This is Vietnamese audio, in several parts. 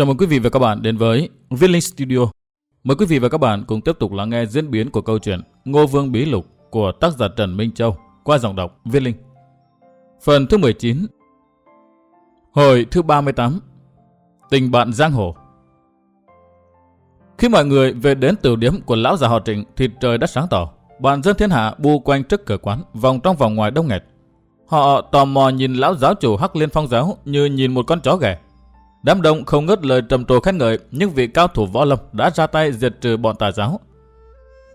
Chào mừng quý vị và các bạn đến với Viết Linh Studio. Mời quý vị và các bạn cùng tiếp tục lắng nghe diễn biến của câu chuyện Ngô Vương Bí Lục của tác giả Trần Minh Châu qua giọng đọc Viết Linh. Phần thứ 19 Hồi thứ 38 Tình bạn Giang Hồ Khi mọi người về đến tiểu điểm của lão già họ trịnh thì trời đã sáng tỏ. Bạn dân thiên hạ bu quanh trước cửa quán, vòng trong vòng ngoài đông nghẹt. Họ tò mò nhìn lão giáo chủ Hắc Liên Phong giáo như nhìn một con chó ghẻ. Đám đông không ngớt lời trầm trồ khen ngợi nhưng vị cao thủ võ lâm đã ra tay diệt trừ bọn tà giáo.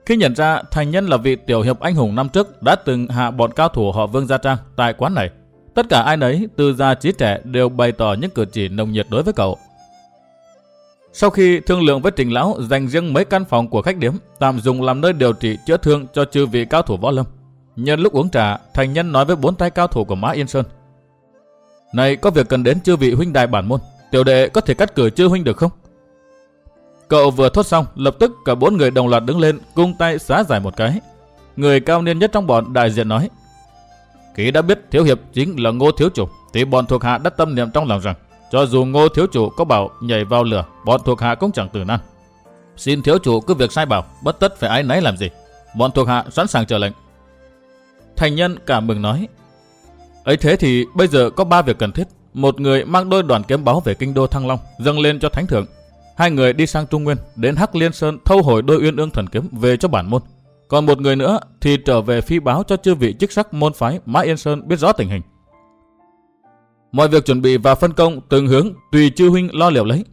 Khi nhận ra thành nhân là vị tiểu hiệp anh hùng năm trước đã từng hạ bọn cao thủ họ Vương Gia Trang tại quán này, tất cả ai nấy từ già trí trẻ đều bày tỏ những cử chỉ nồng nhiệt đối với cậu. Sau khi thương lượng với Trình Lão dành riêng mấy căn phòng của khách điếm, tạm dùng làm nơi điều trị chữa thương cho chư vị cao thủ võ lâm. Nhân lúc uống trà, thành nhân nói với bốn tay cao thủ của Mã Yên Sơn. Này có việc cần đến chư vị huynh đài bản môn, tiểu đệ có thể cắt cử chư huynh được không? Cậu vừa thốt xong, lập tức cả bốn người đồng loạt đứng lên, cung tay xá giải một cái. Người cao niên nhất trong bọn đại diện nói. Ký đã biết thiếu hiệp chính là ngô thiếu chủ, thì bọn thuộc hạ đã tâm niệm trong lòng rằng, cho dù ngô thiếu chủ có bảo nhảy vào lửa, bọn thuộc hạ cũng chẳng tử nan. Xin thiếu chủ cứ việc sai bảo, bất tất phải ái nấy làm gì. Bọn thuộc hạ sẵn sàng chờ lệnh. Thành nhân cảm mừng nói. ấy thế thì bây giờ có ba việc cần thiết. Một người mang đôi đoàn kiếm báo về kinh đô Thăng Long, dâng lên cho thánh thượng. Hai người đi sang Trung Nguyên, đến Hắc Liên Sơn thâu hồi đôi uyên ương thần kiếm về cho bản môn. Còn một người nữa thì trở về phi báo cho chư vị chức sắc môn phái Mã Yên Sơn biết rõ tình hình. Mọi việc chuẩn bị và phân công từng hướng tùy chư huynh lo liệu lấy.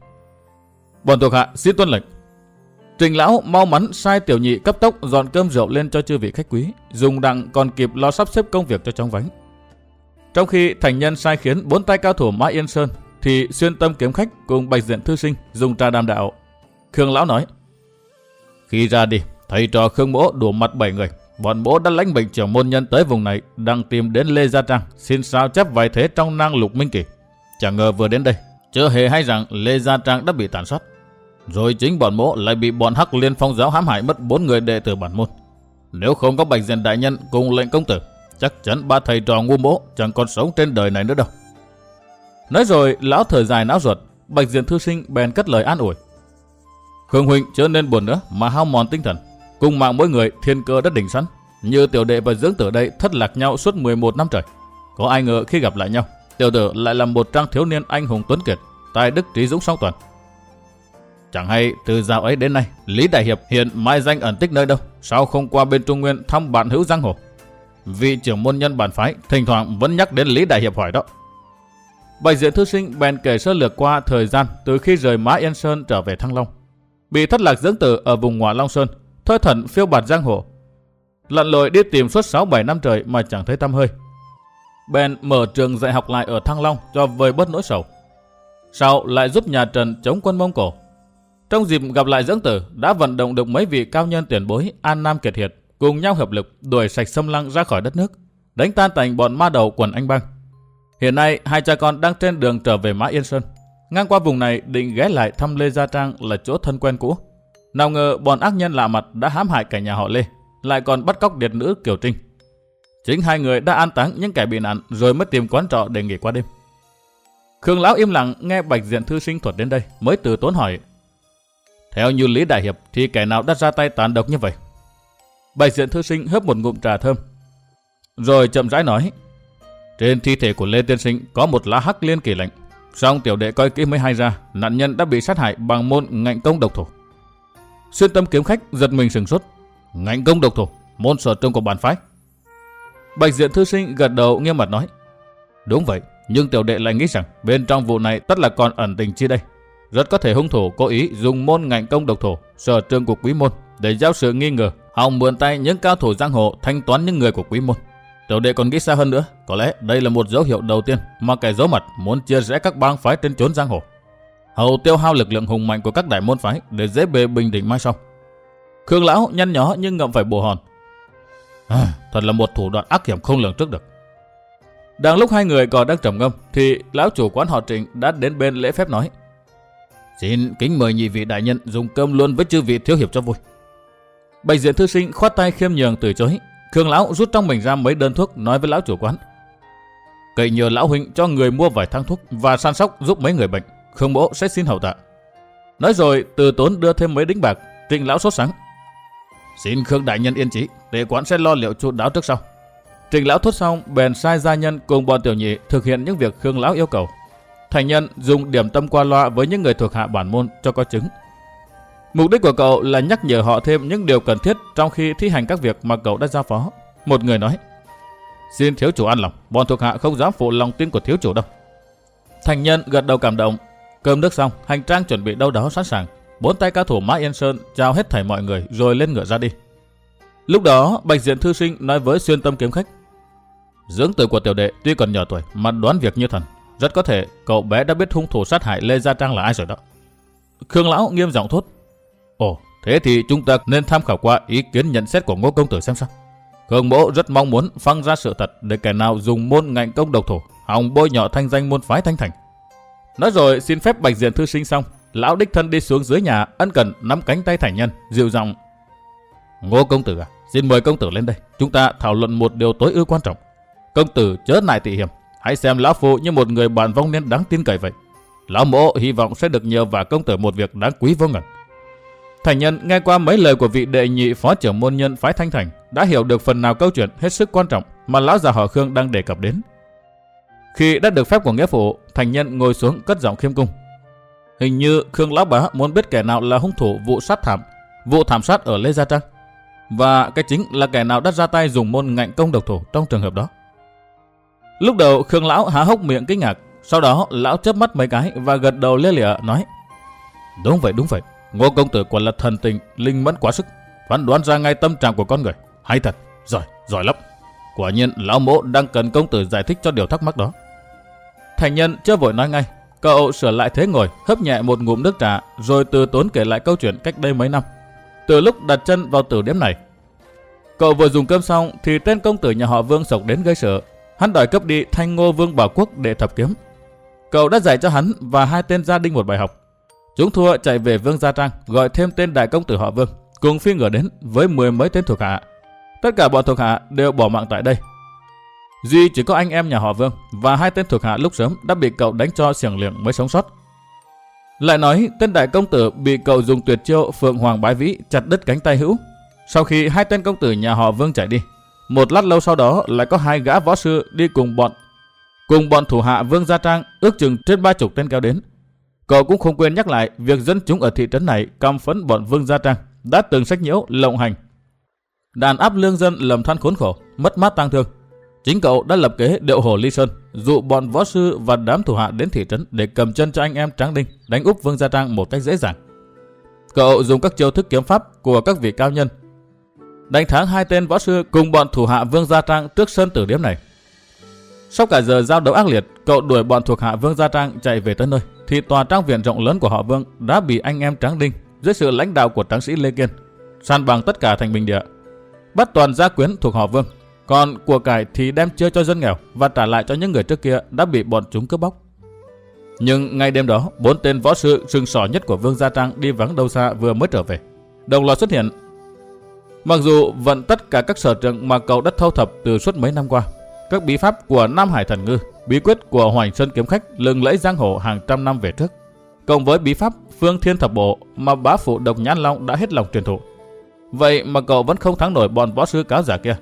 Bọn thuộc hạ xin tuân lệnh. Trình lão mau mắn sai tiểu nhị cấp tốc dọn cơm rượu lên cho chư vị khách quý, dùng đặng còn kịp lo sắp xếp công việc cho trong vánh. Trong khi thành nhân sai khiến bốn tay cao thủ Mã Yên Sơn, thì xuyên tâm kiếm khách cùng bạch diện thư sinh dùng trà đàm đạo. Khương lão nói, khi ra đi, thầy trò Khương Mỗ đủ mặt bảy người. Bọn bố đã lãnh bệnh trưởng môn nhân tới vùng này, đang tìm đến Lê Gia Trang, xin sao chép vài thế trong năng lục minh kỳ. Chẳng ngờ vừa đến đây, chưa hề hay rằng Lê Gia Trang đã bị tàn sát. Rồi chính bọn mỗ lại bị bọn Hắc Liên Phong giáo hãm hại mất bốn người đệ tử bản môn. Nếu không có Bạch Diện Đại Nhân cùng lệnh công tử, chắc chắn ba thầy trò ngu mỗ chẳng còn sống trên đời này nữa đâu. Nói rồi, lão thở dài não ruột, Bạch Diện Thư Sinh bèn cất lời an ủi. Khương Huynh chớ nên buồn nữa mà hao mòn tinh thần. Cùng mạng mỗi người thiên cơ đất đỉnh sẵn. Như tiểu đệ và dưỡng tử đây thất lạc nhau suốt 11 năm trời. Có ai ngờ khi gặp lại nhau, tiểu tử lại là một trang thiếu niên anh hùng tuấn kiệt, tài đức trí dũng song toàn. Chẳng hay từ dạo ấy đến nay, Lý Đại Hiệp hiện mai danh ẩn tích nơi đâu, sao không qua bên Trung Nguyên thăm bạn hữu giang hồ? Vị trưởng môn nhân bản phái thỉnh thoảng vẫn nhắc đến Lý Đại Hiệp hỏi đó. Bạch diện thư sinh bèn kể sơ lược qua thời gian từ khi rời Mã Yên Sơn trở về Thăng Long. Bị thất lạc dưỡng tử ở vùng ngoại Long Sơn, thơ thẩn phiêu bạt giang hồ. Lặn lội đi tìm suốt 6-7 năm trời mà chẳng thấy tâm hơi. Bèn mở trường dạy học lại ở Thăng Long cho vơi bớt nỗi sầu. Sau lại giúp nhà Trần chống quân Mông Cổ. Trong dịp gặp lại dưỡng tử, đã vận động được mấy vị cao nhân tiền bối An Nam Kiệt Hiệt cùng nhau hợp lực đuổi sạch xâm lăng ra khỏi đất nước, đánh tan tành bọn ma đầu quần anh băng. Hiện nay, hai cha con đang trên đường trở về Mã Yên Sơn. Ngang qua vùng này định ghé lại thăm Lê Gia Trang là chỗ thân quen cũ. Nào ngờ bọn ác nhân lạ mặt đã hãm hại cả nhà họ Lê, lại còn bắt cóc điệt nữ Kiều Trinh. Chính hai người đã an táng những kẻ bị nạn rồi mới tìm quán trọ để nghỉ qua đêm. Khương Lão im lặng nghe Bạch Diện Thư Sinh thuật đến đây mới từ tốn hỏi. Theo như Lý Đại Hiệp thì kẻ nào đã ra tay tàn độc như vậy? Bạch Diện Thư Sinh hớp một ngụm trà thơm. Rồi chậm rãi nói. Trên thi thể của Lê Tiên Sinh có một lá hắc liên kỳ lệnh. Song tiểu đệ coi kỹ mới hay ra, nạn nhân đã bị sát hại bằng môn ngạnh công độc thủ. Xuyên tâm kiếm khách giật mình sừng sốt. Ngạnh công độc thủ, môn sở trường của bản phái. Bạch diện thư sinh gật đầu nghiêm mặt nói. Đúng vậy, nhưng tiểu đệ lại nghĩ rằng bên trong vụ này tất là còn ẩn tình chi đây. Rất có thể hung thủ cố ý dùng môn ngạnh công độc thủ, sở trường của quý môn để giao sự nghi ngờ, hòng mượn tay những cao thủ giang hồ thanh toán những người của quý môn. Tiểu đệ còn nghĩ xa hơn nữa, có lẽ đây là một dấu hiệu đầu tiên mà kẻ giấu mặt muốn chia rẽ các bang phái trên chốn giang hồ. Hầu tiêu hao lực lượng hùng mạnh của các đại môn phái để dễ bề bình định mai sau. Khương lão nhăn nhó nhưng ngậm phải bồ hòn. À, thật là một thủ đoạn ác hiểm không lường trước được. Đang lúc hai người còn đang trầm ngâm thì lão chủ quán họ Trịnh đã đến bên lễ phép nói: "Xin kính mời nhị vị đại nhân dùng cơm luôn với chư vị thiếu hiệp cho vui." Bạch diện thư sinh khoát tay khiêm nhường từ chối, Khương lão rút trong mình ra mấy đơn thuốc nói với lão chủ quán. Cậy nhờ lão huynh cho người mua vài thang thuốc và săn sóc giúp mấy người bệnh. Khương bố sẽ xin hậu tạ. Nói rồi từ tốn đưa thêm mấy đính bạc, trịnh lão sốt sáng. Xin Khương đại nhân yên trí, để quán sẽ lo liệu chu đáo trước sau. Trịnh lão thốt xong, bèn sai gia nhân cùng bọn tiểu nhị thực hiện những việc Khương lão yêu cầu. Thành nhân dùng điểm tâm qua loa với những người thuộc hạ bản môn cho có chứng. Mục đích của cậu là nhắc nhở họ thêm những điều cần thiết trong khi thi hành các việc mà cậu đã giao phó. Một người nói, xin thiếu chủ an lòng, bọn thuộc hạ không dám phụ lòng tin của thiếu chủ đâu. Thành nhân gật đầu cảm động, cơm nước xong, hành trang chuẩn bị đâu đó sẵn sàng. Bốn tay cao thủ Mã Yên Sơn chào hết thảy mọi người rồi lên ngựa ra đi. Lúc đó, Bạch Diện Thư Sinh nói với xuyên tâm kiếm khách, Dưỡng tử của tiểu đệ tuy còn nhỏ tuổi mà đoán việc như thần. Rất có thể cậu bé đã biết hung thủ sát hại Lê Gia Trang là ai rồi đó. Khương Lão nghiêm giọng thốt. Ồ, thế thì chúng ta nên tham khảo qua ý kiến nhận xét của Ngô Công Tử xem sao. Khương Mỗ rất mong muốn phăng ra sự thật để kẻ nào dùng môn ngạnh công độc thủ, hòng bôi nhọ thanh danh môn phái thanh thành. Nói rồi xin phép bạch diện thư sinh xong, lão đích thân đi xuống dưới nhà ân cần nắm cánh tay thành nhân, dịu giọng. Ngô Công Tử à, xin mời Công Tử lên đây, chúng ta thảo luận một điều tối ưu quan trọng. Công tử chớ nại tị hiểm, hãy xem lão phụ như một người bạn vong nên đáng tin cậy vậy. Lão mộ hy vọng sẽ được nhờ và công tử một việc đáng quý vô ngần. Thành nhân nghe qua mấy lời của vị đệ nhị phó trưởng môn nhân phái Thanh Thành đã hiểu được phần nào câu chuyện hết sức quan trọng mà lão già họ Khương đang đề cập đến. Khi đã được phép của nghĩa phụ, thành nhân ngồi xuống cất giọng khiêm cung. Hình như Khương lão bá muốn biết kẻ nào là hung thủ vụ sát thảm, vụ thảm sát ở Lê Gia Trang. Và cái chính là kẻ nào đã ra tay dùng môn ngạnh công độc thủ trong trường hợp đó. Lúc đầu Khương Lão há hốc miệng kinh ngạc, sau đó Lão chớp mắt mấy cái và gật đầu lia lịa nói. Đúng vậy, đúng vậy. Ngô công tử quả là thần tình, linh mẫn quá sức. Phán đoán ra ngay tâm trạng của con người. Hay thật, giỏi, giỏi lắm. Quả nhiên Lão mộ đang cần công tử giải thích cho điều thắc mắc đó. Thành nhân chưa vội nói ngay. Cậu sửa lại thế ngồi, hấp nhẹ một ngụm nước trà, rồi từ tốn kể lại câu chuyện cách đây mấy năm. Từ lúc đặt chân vào tử điểm này, cậu vừa dùng cơm xong thì tên công tử nhà họ Vương sộc đến gây sợ, Hắn đòi cấp đi thanh ngô vương bảo quốc để thập kiếm. Cậu đã dạy cho hắn và hai tên gia đình một bài học. Chúng thua chạy về Vương Gia Trang, gọi thêm tên đại công tử họ Vương, cùng phi ngựa đến với mười mấy tên thuộc hạ. Tất cả bọn thuộc hạ đều bỏ mạng tại đây. Duy chỉ có anh em nhà họ Vương và hai tên thuộc hạ lúc sớm đã bị cậu đánh cho xiềng liệng mới sống sót. Lại nói tên đại công tử bị cậu dùng tuyệt chiêu Phượng Hoàng Bái Vĩ chặt đứt cánh tay hữu. Sau khi hai tên công tử nhà họ Vương chạy đi, một lát lâu sau đó lại có hai gã võ sư đi cùng bọn cùng bọn thủ hạ Vương Gia Trang ước chừng trên ba chục tên kéo đến. Cậu cũng không quên nhắc lại việc dân chúng ở thị trấn này cam phấn bọn Vương Gia Trang đã từng sách nhiễu lộng hành. Đàn áp lương dân lầm than khốn khổ, mất mát tang thương. Chính cậu đã lập kế điệu hồ ly sơn, dụ bọn võ sư và đám thủ hạ đến thị trấn để cầm chân cho anh em Tráng Đinh đánh úp Vương Gia Trang một cách dễ dàng. Cậu dùng các chiêu thức kiếm pháp của các vị cao nhân đánh thắng hai tên võ sư cùng bọn thủ hạ Vương Gia Trang trước sân tử điểm này. Sau cả giờ giao đấu ác liệt, cậu đuổi bọn thuộc hạ Vương Gia Trang chạy về tới nơi, thì tòa trang viện rộng lớn của họ Vương đã bị anh em Tráng Đinh dưới sự lãnh đạo của tráng sĩ Lê Kiên san bằng tất cả thành bình địa, bắt toàn gia quyến thuộc họ Vương, còn của cải thì đem chia cho dân nghèo và trả lại cho những người trước kia đã bị bọn chúng cướp bóc. Nhưng ngay đêm đó, bốn tên võ sư sừng sỏ nhất của Vương Gia Trang đi vắng đâu xa vừa mới trở về. Đồng loạt xuất hiện Mặc dù vận tất cả các sở trường mà cậu đã thâu thập từ suốt mấy năm qua, các bí pháp của Nam Hải Thần Ngư, bí quyết của Hoành Sơn Kiếm Khách lừng lẫy giang hồ hàng trăm năm về trước, cộng với bí pháp Phương Thiên Thập Bộ mà bá phụ Độc Nhãn Long đã hết lòng truyền thụ. Vậy mà cậu vẫn không thắng nổi bọn võ sư cáo giả kia.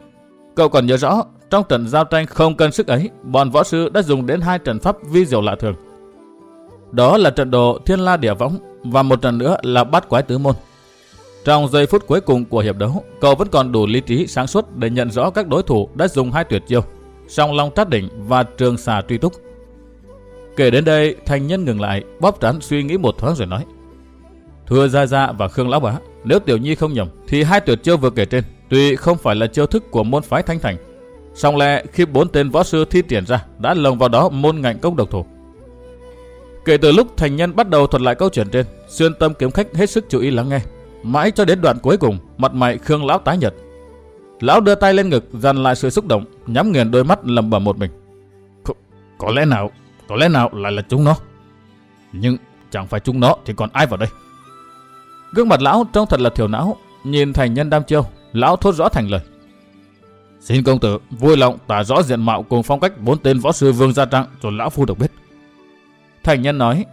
Cậu còn nhớ rõ, trong trận giao tranh không cân sức ấy, bọn võ sư đã dùng đến hai trận pháp vi diệu lạ thường. Đó là trận đồ Thiên La Địa Võng và một trận nữa là Bát Quái Tứ Môn. Trong giây phút cuối cùng của hiệp đấu, cậu vẫn còn đủ lý trí sáng suốt để nhận rõ các đối thủ đã dùng hai tuyệt chiêu, song long trát đỉnh và trường xà truy túc. Kể đến đây, thành nhân ngừng lại, bóp trán suy nghĩ một thoáng rồi nói. Thưa Gia Gia và Khương Lão Bá, nếu Tiểu Nhi không nhầm, thì hai tuyệt chiêu vừa kể trên, tuy không phải là chiêu thức của môn phái Thanh Thành, song lẽ khi bốn tên võ sư thi triển ra, đã lồng vào đó môn ngạnh công độc thủ. Kể từ lúc thành nhân bắt đầu thuật lại câu chuyện trên, xuyên tâm kiếm khách hết sức chú ý lắng nghe, Mãi cho đến đoạn cuối cùng, mặt mày Khương lão tái nhợt. Lão đưa tay lên ngực, dằn lại sự xúc động, nhắm nghiền đôi mắt lầm bầm một mình. Có, có lẽ nào, có lẽ nào lại là chúng nó. Nhưng chẳng phải chúng nó thì còn ai vào đây? Gương mặt lão trông thật là thiểu não, nhìn thành nhân đam chiêu, lão thốt rõ thành lời. Xin công tử vui lòng tả rõ diện mạo cùng phong cách bốn tên võ sư vương gia trang cho lão phu được biết. Thành nhân nói,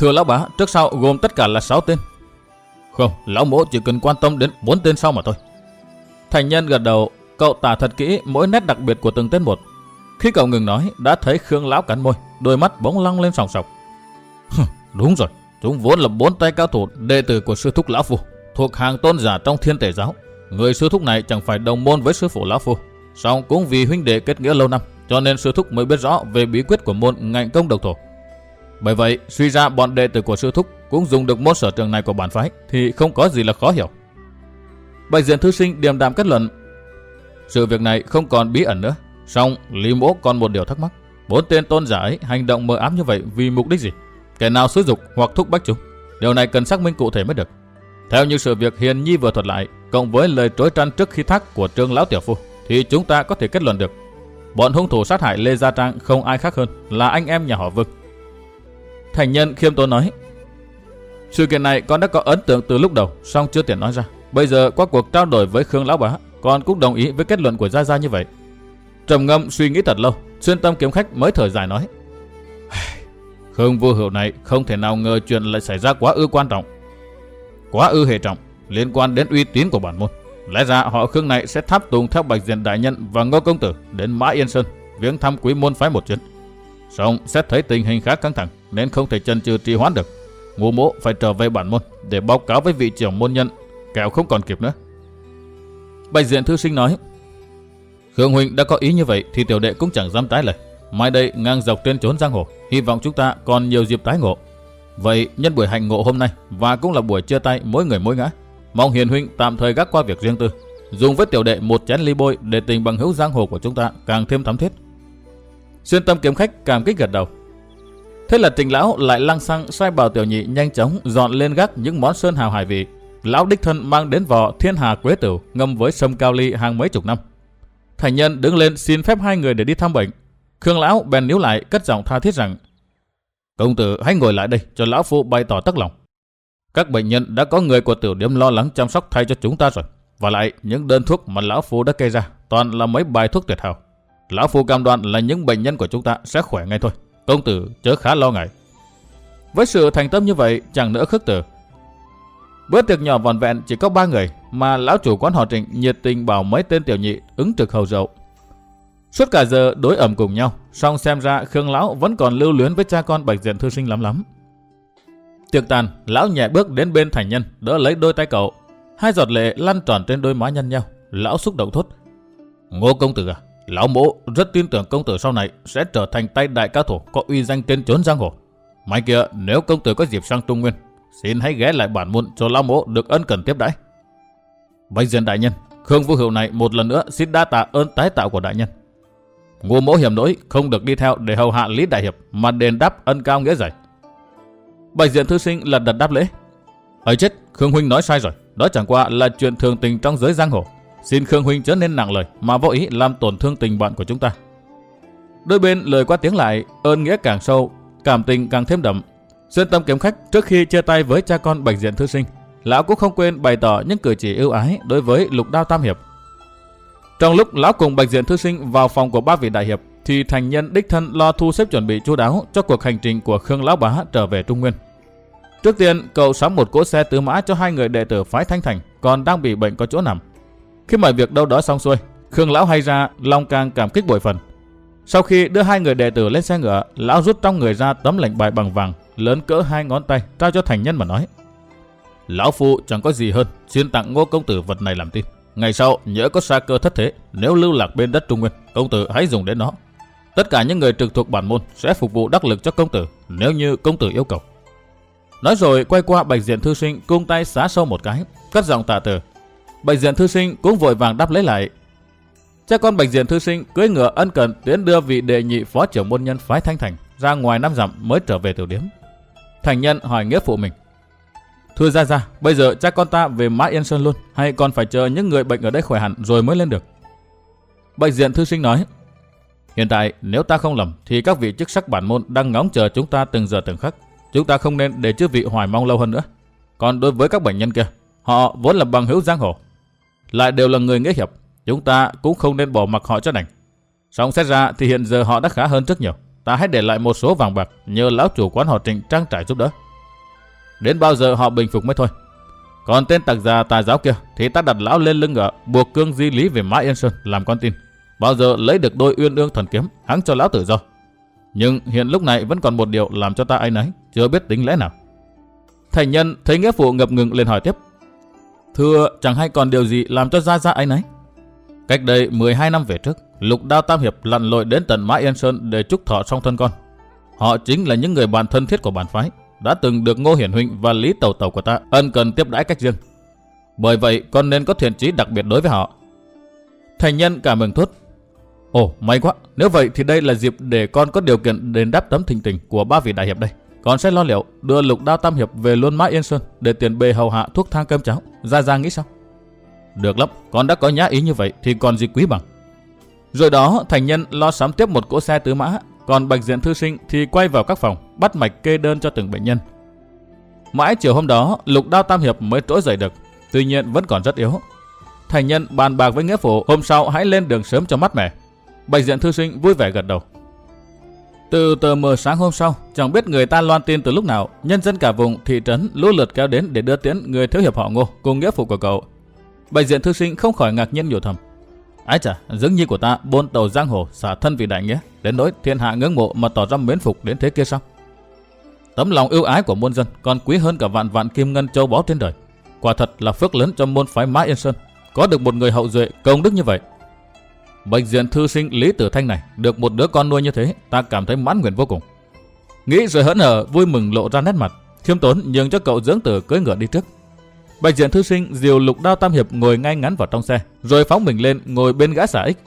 Thưa lão bá, trước sau gồm tất cả là 6 tên. Không, lão mỗ chỉ cần quan tâm đến 4 tên sau mà thôi. Thành nhân gật đầu, cậu tả thật kỹ mỗi nét đặc biệt của từng tên một. Khi cậu ngừng nói, đã thấy Khương lão cắn môi, đôi mắt bỗng lăng lên sòng sọc. Đúng rồi, chúng vốn là bốn tay cao thủ đệ tử của sư thúc lão phu, thuộc hàng tôn giả trong thiên tể giáo. Người sư thúc này chẳng phải đồng môn với sư phụ lão phu, song cũng vì huynh đệ kết nghĩa lâu năm, cho nên sư thúc mới biết rõ về bí quyết của môn ngạnh công độc thổ. Bởi vậy, suy ra bọn đệ tử của sư thúc cũng dùng được môn sở trường này của bản phái thì không có gì là khó hiểu. Bạch diện thư sinh điềm đạm kết luận, sự việc này không còn bí ẩn nữa. Song Lý Mỗ còn một điều thắc mắc, bốn tên tôn giả ấy hành động mờ ám như vậy vì mục đích gì? Kẻ nào xúi dục hoặc thúc bách chúng? Điều này cần xác minh cụ thể mới được. Theo như sự việc Hiền Nhi vừa thuật lại, cộng với lời trối trăn trước khi thác của trương lão tiểu phu, thì chúng ta có thể kết luận được bọn hung thủ sát hại Lê Gia Trang không ai khác hơn là anh em nhà họ Vương. Thành nhân khiêm tốn nói, sự kiện này con đã có ấn tượng từ lúc đầu, song chưa tiện nói ra. Bây giờ qua cuộc trao đổi với Khương Lão Bá, con cũng đồng ý với kết luận của Gia Gia như vậy. Trầm ngâm suy nghĩ thật lâu, xuyên tâm kiếm khách mới thở dài nói. Khương vô hiệu này không thể nào ngờ chuyện lại xảy ra quá ư quan trọng. Quá ư hệ trọng, liên quan đến uy tín của bản môn. Lẽ ra họ Khương này sẽ tháp tùng theo Bạch Diện Đại Nhân và Ngô Công Tử đến Mã Yên Sơn, viếng thăm quý môn phái một chuyến. Xong xét thấy tình hình khá căng thẳng nên không thể chân trừ trì hoãn được. Ngô mỗ phải trở về bản môn để báo cáo với vị trưởng môn nhân, kẻo không còn kịp nữa. Bạch Diện Thư Sinh nói, Khương Huynh đã có ý như vậy thì tiểu đệ cũng chẳng dám tái lời. Mai đây ngang dọc trên trốn giang hồ, hy vọng chúng ta còn nhiều dịp tái ngộ. Vậy nhân buổi hành ngộ hôm nay và cũng là buổi chia tay mỗi người mỗi ngã, mong Hiền Huynh tạm thời gác qua việc riêng tư, dùng với tiểu đệ một chén ly bôi để tình bằng hữu giang hồ của chúng ta càng thêm thắm thiết. Xuyên tâm kiếm khách cảm kích gật đầu. Thế là trình lão lại lăng xăng sai bảo tiểu nhị nhanh chóng dọn lên gác những món sơn hào hải vị. Lão đích thân mang đến vò thiên hà quế tử ngâm với sâm cao ly hàng mấy chục năm. Thành nhân đứng lên xin phép hai người để đi thăm bệnh. Khương lão bèn níu lại, cất giọng tha thiết rằng, Công tử, hãy ngồi lại đây cho lão phu bày tỏ tất lòng. Các bệnh nhân đã có người của tiểu điểm lo lắng chăm sóc thay cho chúng ta rồi. Và lại, những đơn thuốc mà lão phu đã kê ra toàn là mấy bài thuốc tuyệt hảo. Lão phu cam đoan là những bệnh nhân của chúng ta sẽ khỏe ngay thôi. Công tử chớ khá lo ngại. Với sự thành tâm như vậy, chẳng nỡ khước từ. Bữa tiệc nhỏ vòn vẹn chỉ có ba người mà lão chủ quán họ trịnh nhiệt tình bảo mấy tên tiểu nhị ứng trực hầu rượu. Suốt cả giờ đối ẩm cùng nhau, song xem ra Khương Lão vẫn còn lưu luyến với cha con bạch diện thư sinh lắm lắm. Tiệc tàn, lão nhẹ bước đến bên thành nhân, đỡ lấy đôi tay cậu. Hai giọt lệ lăn tròn trên đôi má nhân nhau. Lão xúc động thốt. Ngô công tử à, lão mỗ rất tin tưởng công tử sau này sẽ trở thành tay đại cao thủ có uy danh trên chốn giang hồ. Mai kia, nếu công tử có dịp sang Trung Nguyên, xin hãy ghé lại bản môn cho lão mộ được ân cần tiếp đãi. Bạch diện đại nhân, Khương Vũ hiệu này một lần nữa xin đa tạ ơn tái tạo của đại nhân. Ngô mỗ hiểm nỗi không được đi theo để hầu hạ Lý Đại Hiệp mà đền đáp ân cao nghĩa dày. Bạch diện thư sinh lật đật đáp lễ. ấy chết, Khương Huynh nói sai rồi. Đó chẳng qua là chuyện thường tình trong giới giang hồ. Xin Khương Huynh chớ nên nặng lời mà vô ý làm tổn thương tình bạn của chúng ta. Đôi bên lời qua tiếng lại, ơn nghĩa càng sâu, cảm tình càng thêm đậm. Xuân tâm kiếm khách trước khi chia tay với cha con bạch diện thư sinh, lão cũng không quên bày tỏ những cử chỉ ưu ái đối với lục đao tam hiệp. Trong lúc lão cùng bạch diện thư sinh vào phòng của ba vị đại hiệp, thì thành nhân đích thân lo thu xếp chuẩn bị chú đáo cho cuộc hành trình của Khương Lão Bá trở về Trung Nguyên. Trước tiên, cậu sắm một cỗ xe tứ mã cho hai người đệ tử phái Thanh Thành còn đang bị bệnh có chỗ nằm. Khi mọi việc đâu đó xong xuôi, Khương Lão hay ra Long càng cảm kích bội phần. Sau khi đưa hai người đệ tử lên xe ngựa, Lão rút trong người ra tấm lệnh bài bằng vàng lớn cỡ hai ngón tay trao cho thành nhân mà nói. Lão Phu chẳng có gì hơn, xin tặng ngô công tử vật này làm tin. Ngày sau, nhớ có sa cơ thất thế, nếu lưu lạc bên đất Trung Nguyên, công tử hãy dùng đến nó. Tất cả những người trực thuộc bản môn sẽ phục vụ đắc lực cho công tử nếu như công tử yêu cầu. Nói rồi quay qua bạch diện thư sinh cung tay xá sâu một cái, cất giọng tạ từ. Bạch diện thư sinh cũng vội vàng đáp lấy lại. Cha con bạch diện thư sinh cưỡi ngựa ân cần tiến đưa vị đệ nhị phó trưởng môn nhân phái thanh thành ra ngoài năm dặm mới trở về tiểu điếm. Thành nhân hỏi nghĩa phụ mình. Thưa ra ra, bây giờ cha con ta về Mã Yên Sơn luôn, hay còn phải chờ những người bệnh ở đây khỏe hẳn rồi mới lên được? Bệnh diện thư sinh nói, Hiện tại, nếu ta không lầm, thì các vị chức sắc bản môn đang ngóng chờ chúng ta từng giờ từng khắc. Chúng ta không nên để chức vị hoài mong lâu hơn nữa. Còn đối với các bệnh nhân kia, họ vốn là bằng hữu giang hồ. Lại đều là người nghĩa hiệp, chúng ta cũng không nên bỏ mặc họ cho đành. Xong xét ra thì hiện giờ họ đã khá hơn rất nhiều. Ta hãy để lại một số vàng bạc nhờ lão chủ quán họ trịnh trang trải giúp đỡ. đến bao giờ họ bình phục mới thôi. Còn tên tặc già tà giáo kia thì ta đặt lão lên lưng ngựa, buộc cương di lý về Mã Yên Sơn làm con tin. Bao giờ lấy được đôi uyên ương thần kiếm, hắn cho lão tự do. Nhưng hiện lúc này vẫn còn một điều làm cho ta ấy nấy, chưa biết tính lẽ nào. Thành nhân thấy nghĩa phụ ngập ngừng lên hỏi tiếp. Thưa, chẳng hay còn điều gì làm cho ra ra ấy nấy? Cách đây 12 năm về trước, Lục Đao Tam Hiệp lặn lội đến tận Mã Yên Sơn để chúc thọ song thân con. Họ chính là những người bạn thân thiết của bản phái, đã từng được Ngô Hiển Huynh và Lý Tẩu Tẩu của ta ân cần tiếp đãi cách riêng. Bởi vậy con nên có thiện trí đặc biệt đối với họ. Thành nhân cảm mừng thốt. Ồ, may quá, nếu vậy thì đây là dịp để con có điều kiện đền đáp tấm thình tình của ba vị đại hiệp đây. Con sẽ lo liệu đưa lục đao tam hiệp về luôn mã Yên Sơn để tiền bề hầu hạ thuốc thang cơm cháo. Ra ra nghĩ sao? Được lắm, con đã có nhã ý như vậy thì còn gì quý bằng. Rồi đó, thành nhân lo sắm tiếp một cỗ xe tứ mã, còn bạch diện thư sinh thì quay vào các phòng, bắt mạch kê đơn cho từng bệnh nhân. Mãi chiều hôm đó, lục đao tam hiệp mới trỗi dậy được, tuy nhiên vẫn còn rất yếu. Thành nhân bàn bạc với nghĩa phụ hôm sau hãy lên đường sớm cho mắt mẻ. Bạch diện thư sinh vui vẻ gật đầu. Từ tờ mờ sáng hôm sau, chẳng biết người ta loan tin từ lúc nào, nhân dân cả vùng thị trấn lũ lượt kéo đến để đưa tiến người thiếu hiệp họ Ngô cùng nghĩa phụ của cậu. Bạch diện thư sinh không khỏi ngạc nhiên nhiều thầm. Ái chà, dưỡng nhi của ta bôn tàu giang hồ xả thân vì đại nghĩa, đến nỗi thiên hạ ngưỡng mộ mà tỏ ra mến phục đến thế kia sao? Tấm lòng ưu ái của muôn dân còn quý hơn cả vạn vạn kim ngân châu báu trên đời. Quả thật là phước lớn cho môn phái Mã Yên Sơn, có được một người hậu duệ công đức như vậy. Bệnh diện thư sinh Lý Tử Thanh này được một đứa con nuôi như thế, ta cảm thấy mãn nguyện vô cùng. Nghĩ rồi hớn hở, vui mừng lộ ra nét mặt, khiêm tốn nhường cho cậu dưỡng tử cưỡi ngựa đi trước. Bạch diện thư sinh diều lục đao tam hiệp ngồi ngay ngắn vào trong xe, rồi phóng mình lên ngồi bên gã xả ích.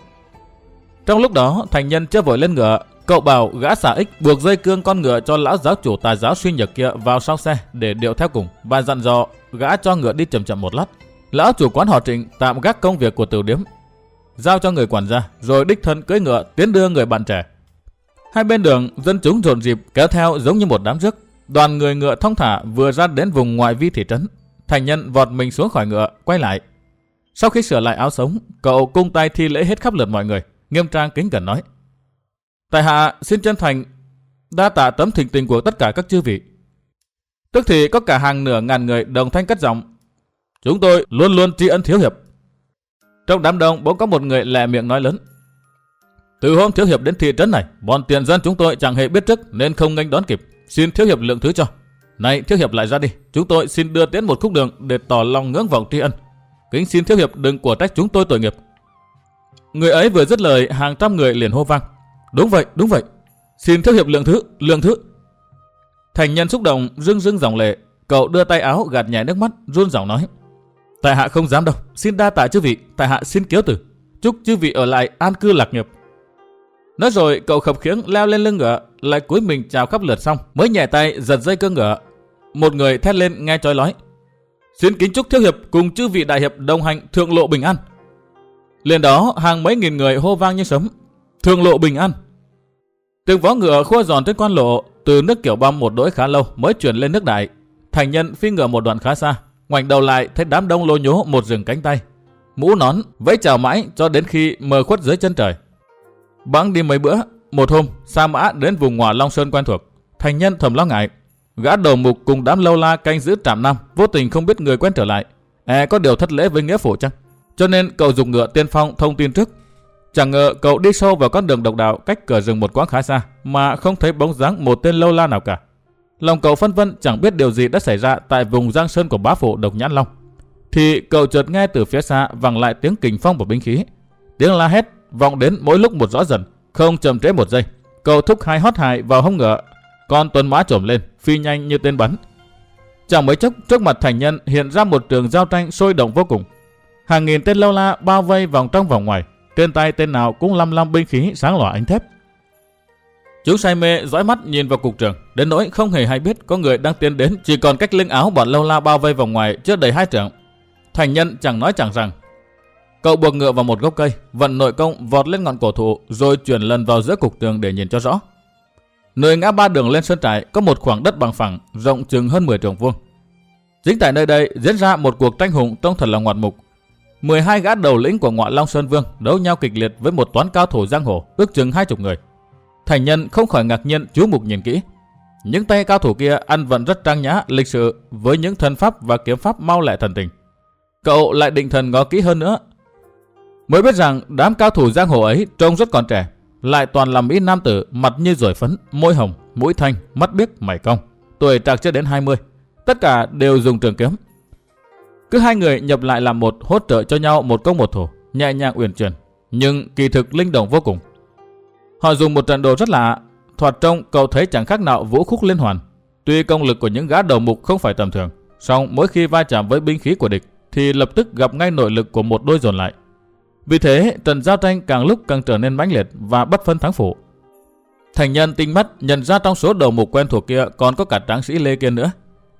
Trong lúc đó, thành nhân chưa vội lên ngựa, cậu bảo gã xả ích buộc dây cương con ngựa cho lão giáo chủ tài giáo suy nhật kia vào sau xe để điệu theo cùng và dặn dò gã cho ngựa đi chậm chậm một lát. Lão chủ quán họ trịnh tạm gác công việc của tiểu điếm, giao cho người quản gia, rồi đích thân cưỡi ngựa tiến đưa người bạn trẻ. Hai bên đường, dân chúng rộn rịp kéo theo giống như một đám rước. Đoàn người ngựa thông thả vừa ra đến vùng ngoại vi thị trấn, Thành nhân vọt mình xuống khỏi ngựa, quay lại. Sau khi sửa lại áo sống, cậu cung tay thi lễ hết khắp lượt mọi người, nghiêm trang kính cẩn nói. Tại hạ xin chân thành đa tạ tấm thịnh tình của tất cả các chư vị. Tức thì có cả hàng nửa ngàn người đồng thanh cất giọng. Chúng tôi luôn luôn tri ân thiếu hiệp. Trong đám đông bỗng có một người lẹ miệng nói lớn. Từ hôm thiếu hiệp đến thị trấn này, bọn tiền dân chúng tôi chẳng hề biết trước nên không nghênh đón kịp. Xin thiếu hiệp lượng thứ cho. Này thiếu hiệp lại ra đi, chúng tôi xin đưa tiến một khúc đường để tỏ lòng ngưỡng vọng tri ân. Kính xin thiếu hiệp đừng của trách chúng tôi tội nghiệp. Người ấy vừa dứt lời, hàng trăm người liền hô vang. Đúng vậy, đúng vậy. Xin thiếu hiệp lượng thứ, lượng thứ. Thành nhân xúc động, rưng rưng dòng lệ. Cậu đưa tay áo gạt nhẹ nước mắt, run giọng nói. Tại hạ không dám đâu, xin đa tạ chư vị, tại hạ xin kiếu từ. Chúc chư vị ở lại an cư lạc nghiệp. Nói rồi cậu khập khiễng leo lên lưng ngựa, lại cúi mình chào khắp lượt xong, mới nhẹ tay giật dây cương ngựa. Một người thét lên nghe chói lói. Xin kính chúc thiếu hiệp cùng chư vị đại hiệp đồng hành thượng lộ bình an. Liền đó hàng mấy nghìn người hô vang như sấm. Thượng lộ bình an. Từng vó ngựa khua giòn trên quan lộ, từ nước kiểu băm một đỗi khá lâu mới chuyển lên nước đại. Thành nhân phi ngựa một đoạn khá xa, ngoảnh đầu lại thấy đám đông lô nhố một rừng cánh tay. Mũ nón, vẫy chào mãi cho đến khi mờ khuất dưới chân trời. Bẵng đi mấy bữa, một hôm, Sa Mã đến vùng ngọa Long Sơn quen thuộc. Thành nhân thầm lo ngại. Gã đầu mục cùng đám lâu la canh giữ trạm năm, vô tình không biết người quen trở lại. E có điều thất lễ với nghĩa phổ chăng? Cho nên cậu dùng ngựa tiên phong thông tin trước. Chẳng ngờ cậu đi sâu vào con đường độc đạo cách cửa rừng một quãng khá xa, mà không thấy bóng dáng một tên lâu la nào cả. Lòng cậu phân vân chẳng biết điều gì đã xảy ra tại vùng giang sơn của bá phụ độc nhãn long. Thì cậu chợt nghe từ phía xa vang lại tiếng kình phong của binh khí. Tiếng la hét vọng đến mỗi lúc một rõ dần, không chậm trễ một giây. Cầu thúc hai hót hài vào hông ngựa, con tuấn mã trồm lên, phi nhanh như tên bắn. Chẳng mấy chốc trước mặt thành nhân hiện ra một trường giao tranh sôi động vô cùng. Hàng nghìn tên lâu la bao vây vòng trong vòng ngoài, trên tay tên nào cũng lăm lăm binh khí sáng lòa ánh thép. Chúng say mê dõi mắt nhìn vào cục trường, đến nỗi không hề hay biết có người đang tiến đến, chỉ còn cách lưng áo bọn lâu la bao vây vòng ngoài chưa đầy hai trượng. Thành nhân chẳng nói chẳng rằng, Cậu buộc ngựa vào một gốc cây, vận nội công vọt lên ngọn cổ thụ rồi chuyển lần vào giữa cục tường để nhìn cho rõ. Nơi ngã ba đường lên sơn trại có một khoảng đất bằng phẳng rộng chừng hơn 10 trường vuông. Chính tại nơi đây diễn ra một cuộc tranh hùng trông thật là ngoạn mục. 12 gã đầu lĩnh của ngoại Long Sơn Vương đấu nhau kịch liệt với một toán cao thủ giang hồ ước chừng hai chục người. Thành nhân không khỏi ngạc nhiên chú mục nhìn kỹ. Những tay cao thủ kia ăn vận rất trang nhã, lịch sự với những thần pháp và kiếm pháp mau lẹ thần tình. Cậu lại định thần ngó kỹ hơn nữa. Mới biết rằng đám cao thủ giang hồ ấy trông rất còn trẻ, lại toàn là mỹ nam tử, mặt như rổi phấn, môi hồng, mũi thanh, mắt biếc, mày cong, tuổi trạc chưa đến 20. Tất cả đều dùng trường kiếm. Cứ hai người nhập lại làm một hỗ trợ cho nhau một công một thủ, nhẹ nhàng uyển chuyển, nhưng kỳ thực linh động vô cùng. Họ dùng một trận đồ rất lạ, thoạt trông cậu thấy chẳng khác nào vũ khúc liên hoàn. Tuy công lực của những gã đầu mục không phải tầm thường, song mỗi khi va chạm với binh khí của địch thì lập tức gặp ngay nội lực của một đôi dồn lại. Vì thế, trận giao tranh càng lúc càng trở nên mãnh liệt và bất phân thắng phụ. Thành nhân tinh mắt nhận ra trong số đầu mục quen thuộc kia còn có cả tráng sĩ Lê Kiên nữa.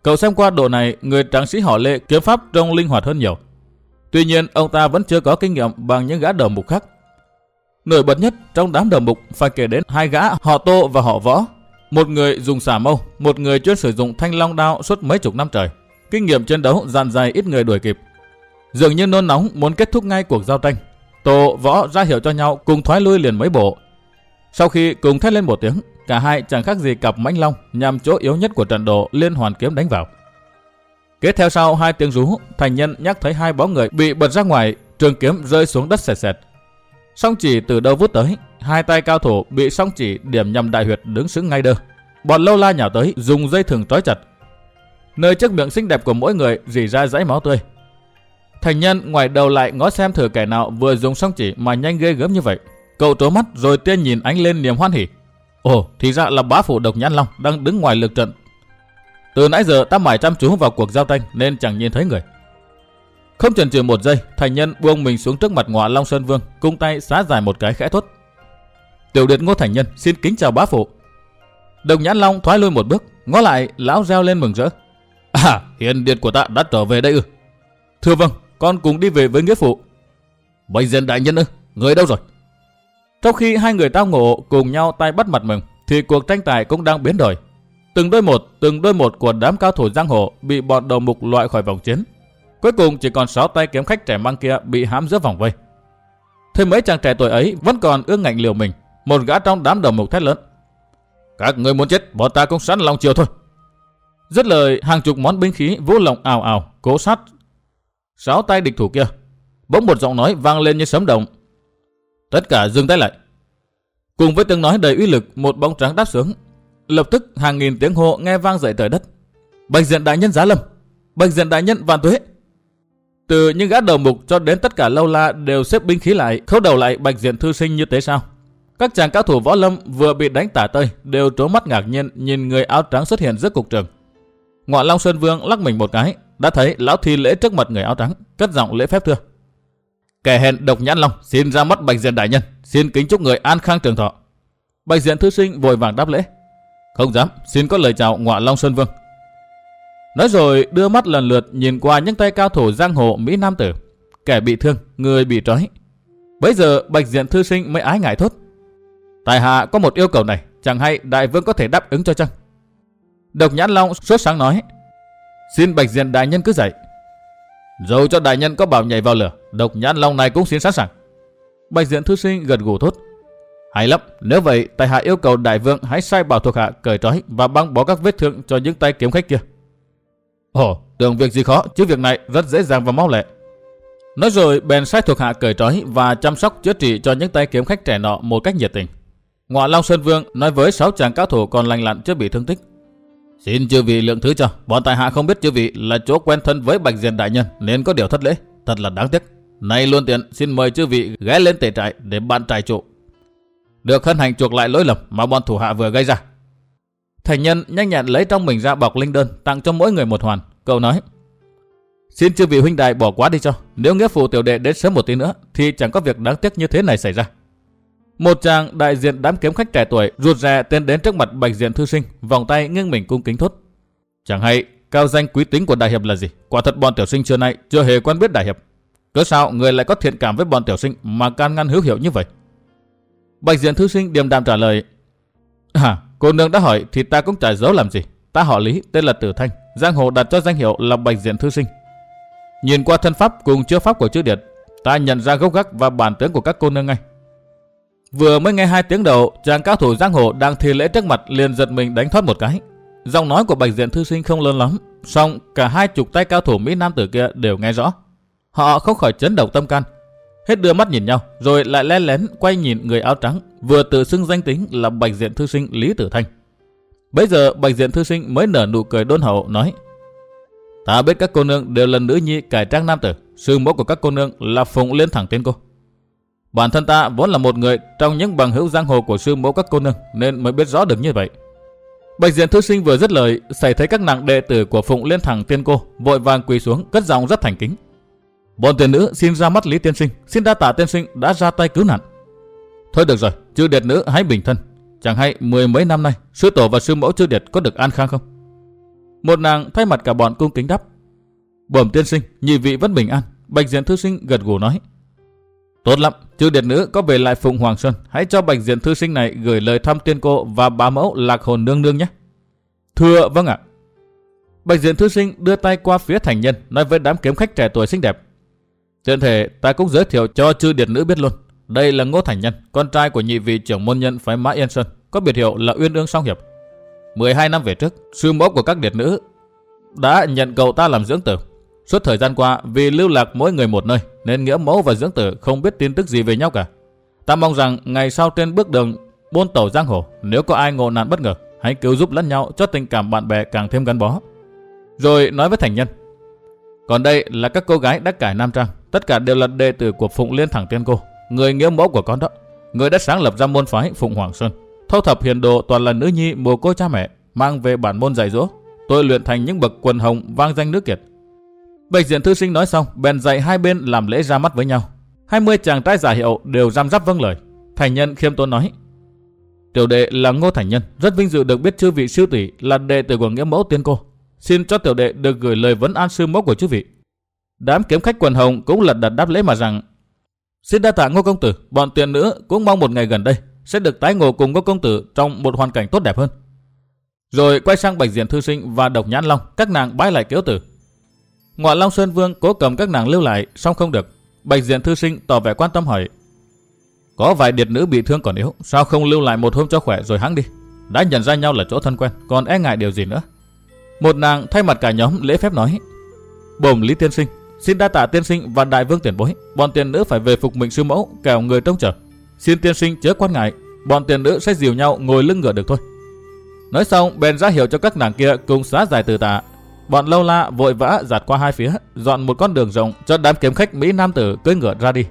Cậu xem qua độ này, người tráng sĩ họ Lê kiếm pháp trông linh hoạt hơn nhiều. Tuy nhiên, ông ta vẫn chưa có kinh nghiệm bằng những gã đầu mục khác. Nổi bật nhất trong đám đầu mục phải kể đến hai gã họ Tô và họ Võ. Một người dùng xả mâu, một người chuyên sử dụng thanh long đao suốt mấy chục năm trời. Kinh nghiệm chiến đấu dàn dày ít người đuổi kịp. Dường như nôn nóng muốn kết thúc ngay cuộc giao tranh. Tô, Võ ra hiệu cho nhau cùng thoái lui liền mấy bộ. Sau khi cùng thét lên một tiếng, cả hai chẳng khác gì cặp mãnh long nhằm chỗ yếu nhất của trận độ liên hoàn kiếm đánh vào. Kế theo sau hai tiếng rú, thành nhân nhắc thấy hai bóng người bị bật ra ngoài, trường kiếm rơi xuống đất sệt sệt. Song chỉ từ đâu vút tới, hai tay cao thủ bị song chỉ điểm nhằm đại huyệt đứng sững ngay đơ. Bọn lâu la nhào tới, dùng dây thừng trói chặt. Nơi trước miệng xinh đẹp của mỗi người rỉ ra dãy máu tươi. Thành nhân ngoài đầu lại ngó xem thử kẻ nào vừa dùng song chỉ mà nhanh ghê gớm như vậy. Cậu trố mắt rồi tiên nhìn ánh lên niềm hoan hỉ. Ồ, thì ra là bá phụ độc nhãn long đang đứng ngoài lực trận. Từ nãy giờ ta mải chăm chú vào cuộc giao tranh nên chẳng nhìn thấy người. Không chần chừ một giây, thành nhân buông mình xuống trước mặt ngọa Long Sơn Vương, cung tay xá dài một cái khẽ thốt. Tiểu điệt ngô thành nhân, xin kính chào bá phụ. Đồng nhãn Long thoái lui một bước, ngó lại, lão reo lên mừng rỡ. À, hiền điệt của ta đã trở về đây ư. Thưa vâng, con cùng đi về với nghĩa phụ. Bây dân đại nhân ư, người đâu rồi? Trong khi hai người tao ngộ cùng nhau tay bắt mặt mừng, thì cuộc tranh tài cũng đang biến đổi. Từng đôi một, từng đôi một của đám cao thủ giang hồ bị bọn đầu mục loại khỏi vòng chiến. Cuối cùng chỉ còn sáu tay kiếm khách trẻ mang kia bị hãm giữa vòng vây. Thêm mấy chàng trẻ tuổi ấy vẫn còn ương ngạnh liều mình. Một gã trong đám đầu mục thét lớn. Các người muốn chết, bọn ta cũng sẵn lòng chiều thôi. Dứt lời, hàng chục món binh khí vũ lộng ảo ảo, cố sát. Sáu tay địch thủ kia. Bỗng một giọng nói vang lên như sấm động. Tất cả dừng tay lại. Cùng với tiếng nói đầy uy lực, một bóng trắng đáp xuống. Lập tức hàng nghìn tiếng hô nghe vang dậy trời đất. Bạch diện đại nhân giá lâm. Bạch diện đại nhân vạn tuế. Từ những gã đầu mục cho đến tất cả lâu la đều xếp binh khí lại, khấu đầu lại bạch diện thư sinh như thế sao? Các chàng cao thủ võ lâm vừa bị đánh tả tơi đều trố mắt ngạc nhiên nhìn người áo trắng xuất hiện giữa cục trường. Ngọa Long Sơn Vương lắc mình một cái, đã thấy lão thi lễ trước mặt người áo trắng, cất giọng lễ phép thưa. Kẻ hèn độc nhãn long xin ra mắt bạch diện đại nhân, xin kính chúc người an khang trường thọ. Bạch diện thư sinh vội vàng đáp lễ. Không dám, xin có lời chào ngọa Long Sơn Vương. Nói rồi đưa mắt lần lượt nhìn qua những tay cao thủ giang hồ Mỹ Nam Tử. Kẻ bị thương, người bị trói. Bây giờ bạch diện thư sinh mới ái ngại thốt. Tài hạ có một yêu cầu này, chẳng hay đại vương có thể đáp ứng cho chăng? Độc nhãn long sốt sáng nói. Xin bạch diện đại nhân cứ dậy. Dẫu cho đại nhân có bảo nhảy vào lửa, độc nhãn long này cũng xin sẵn sàng. Bạch diện thư sinh gật gù thốt. Hay lắm, nếu vậy, tài hạ yêu cầu đại vương hãy sai bảo thuộc hạ cởi trói và băng bó các vết thương cho những tay kiếm khách kia. Ồ, tưởng việc gì khó, chứ việc này rất dễ dàng và mau lẹ. Nói rồi, bèn sai thuộc hạ cởi trói và chăm sóc chữa trị cho những tay kiếm khách trẻ nọ một cách nhiệt tình. Ngọa Long Sơn Vương nói với sáu chàng cao thủ còn lành lặn chưa bị thương tích. Xin chư vị lượng thứ cho, bọn tại hạ không biết chư vị là chỗ quen thân với Bạch Diền Đại Nhân nên có điều thất lễ, thật là đáng tiếc. Nay luôn tiện, xin mời chư vị ghé lên tể trại để ban trại trụ. Được hân hành chuộc lại lỗi lầm mà bọn thủ hạ vừa gây ra. Thành nhân nhanh nhẹn lấy trong mình ra bọc linh đơn tặng cho mỗi người một hoàn. Cậu nói. Xin chư vị huynh đài bỏ quá đi cho. Nếu nghĩa phụ tiểu đệ đến sớm một tí nữa thì chẳng có việc đáng tiếc như thế này xảy ra. Một chàng đại diện đám kiếm khách trẻ tuổi ruột rè tiến đến trước mặt bạch diện thư sinh, vòng tay nghiêng mình cung kính thốt. Chẳng hay cao danh quý tính của đại hiệp là gì? Quả thật bọn tiểu sinh chưa nay chưa hề quen biết đại hiệp. Cớ sao người lại có thiện cảm với bọn tiểu sinh mà can ngăn hữu hiệu như vậy? Bạch diện thư sinh điềm đạm trả lời. À, cô nương đã hỏi thì ta cũng trả dấu làm gì. Ta họ Lý, tên là Tử Thanh, giang hồ đặt cho danh hiệu là Bạch diện thư sinh. Nhìn qua thân pháp cùng chứa pháp của chữ điệt, ta nhận ra gốc gác và bản tướng của các cô nương ngay. Vừa mới nghe hai tiếng đầu, chàng cao thủ giang hồ đang thi lễ trước mặt liền giật mình đánh thoát một cái. Giọng nói của Bạch Diện Thư Sinh không lớn lắm, song cả hai chục tay cao thủ Mỹ Nam tử kia đều nghe rõ. Họ không khỏi chấn động tâm can. Hết đưa mắt nhìn nhau, rồi lại lén lén quay nhìn người áo trắng, vừa tự xưng danh tính là Bạch Diện Thư Sinh Lý Tử Thanh. Bây giờ Bạch Diện Thư Sinh mới nở nụ cười đôn hậu nói Ta biết các cô nương đều là nữ nhi cải trang nam tử, sư mẫu của các cô nương là Phụng Liên Thẳng tên Cô. Bản thân ta vốn là một người trong những bằng hữu giang hồ của sư mẫu các cô nương nên mới biết rõ được như vậy. Bạch Diện Thư Sinh vừa dứt lời, xảy thấy các nàng đệ tử của Phụng Liên Thẳng Tiên Cô vội vàng quỳ xuống, cất giọng rất thành kính. Bọn tiền nữ xin ra mắt Lý Tiên Sinh, xin đa tạ Tiên Sinh đã ra tay cứu nạn. Thôi được rồi, chư điệt nữ hãy bình thân. Chẳng hay mười mấy năm nay, sư tổ và sư mẫu chư điệt có được an khang không? Một nàng thay mặt cả bọn cung kính đáp. Bẩm tiên sinh, nhị vị vẫn bình an. Bạch Diện Thư Sinh gật gù nói. Tốt lắm, chư điệt nữ có về lại Phụng Hoàng Xuân, hãy cho Bạch Diện Thư Sinh này gửi lời thăm tiên cô và bá mẫu lạc hồn nương nương nhé. Thưa vâng ạ. Bạch Diện Thư Sinh đưa tay qua phía thành nhân, nói với đám kiếm khách trẻ tuổi xinh đẹp. Tiện thể ta cũng giới thiệu cho chư điệt nữ biết luôn. Đây là Ngô Thành Nhân, con trai của nhị vị trưởng môn nhân phái Mã Yên Sơn, có biệt hiệu là Uyên Ương Song Hiệp. 12 năm về trước, sư mẫu của các điệt nữ đã nhận cậu ta làm dưỡng tử. Suốt thời gian qua, vì lưu lạc mỗi người một nơi, nên nghĩa mẫu và dưỡng tử không biết tin tức gì về nhau cả. Ta mong rằng ngày sau trên bước đường buôn tàu giang hồ, nếu có ai ngộ nạn bất ngờ, hãy cứu giúp lẫn nhau cho tình cảm bạn bè càng thêm gắn bó. Rồi nói với thành nhân. Còn đây là các cô gái đắc cải Nam Trang, tất cả đều là đệ tử của Phụng Liên Thẳng Tiên Cô, người nghĩa mẫu của con đó, người đã sáng lập ra môn phái Phụng Hoàng Sơn. Thâu thập hiền đồ toàn là nữ nhi mồ côi cha mẹ, mang về bản môn dạy dỗ. Tôi luyện thành những bậc quần hồng vang danh nước kiệt. Bạch diện thư sinh nói xong, bèn dạy hai bên làm lễ ra mắt với nhau. 20 chàng trai giả hiệu đều răm rắp vâng lời. Thành nhân khiêm tốn nói. Tiểu đệ là Ngô Thành Nhân, rất vinh dự được biết chư vị sư tỷ là đệ tử của nghĩa mẫu tiên cô. Xin cho tiểu đệ được gửi lời vấn an sư mẫu của chư vị. Đám kiếm khách quần hồng cũng lật đật đáp lễ mà rằng Xin đa tạ Ngô công tử, bọn tiền nữ cũng mong một ngày gần đây sẽ được tái ngộ cùng Ngô công tử trong một hoàn cảnh tốt đẹp hơn. Rồi quay sang Bạch Diện Thư Sinh và Độc Nhãn Long, các nàng bái lại kiếu tử. Ngọa Long Sơn Vương cố cầm các nàng lưu lại, song không được. Bạch Diện Thư Sinh tỏ vẻ quan tâm hỏi. Có vài điệt nữ bị thương còn yếu, sao không lưu lại một hôm cho khỏe rồi hãng đi? Đã nhận ra nhau là chỗ thân quen, còn e ngại điều gì nữa? Một nàng thay mặt cả nhóm lễ phép nói. Bồm Lý Tiên Sinh, xin đa tạ tiên sinh và đại vương tiền bối, bọn tiền nữ phải về phục mệnh sư mẫu, kẻo người trông chờ. Xin tiên sinh chớ quan ngại, bọn tiền nữ sẽ dìu nhau ngồi lưng ngựa được thôi. Nói xong, bèn ra hiệu cho các nàng kia cùng xá dài từ tạ. Bọn lâu la vội vã giạt qua hai phía, dọn một con đường rộng cho đám kiếm khách Mỹ Nam tử cưỡi ngựa ra đi.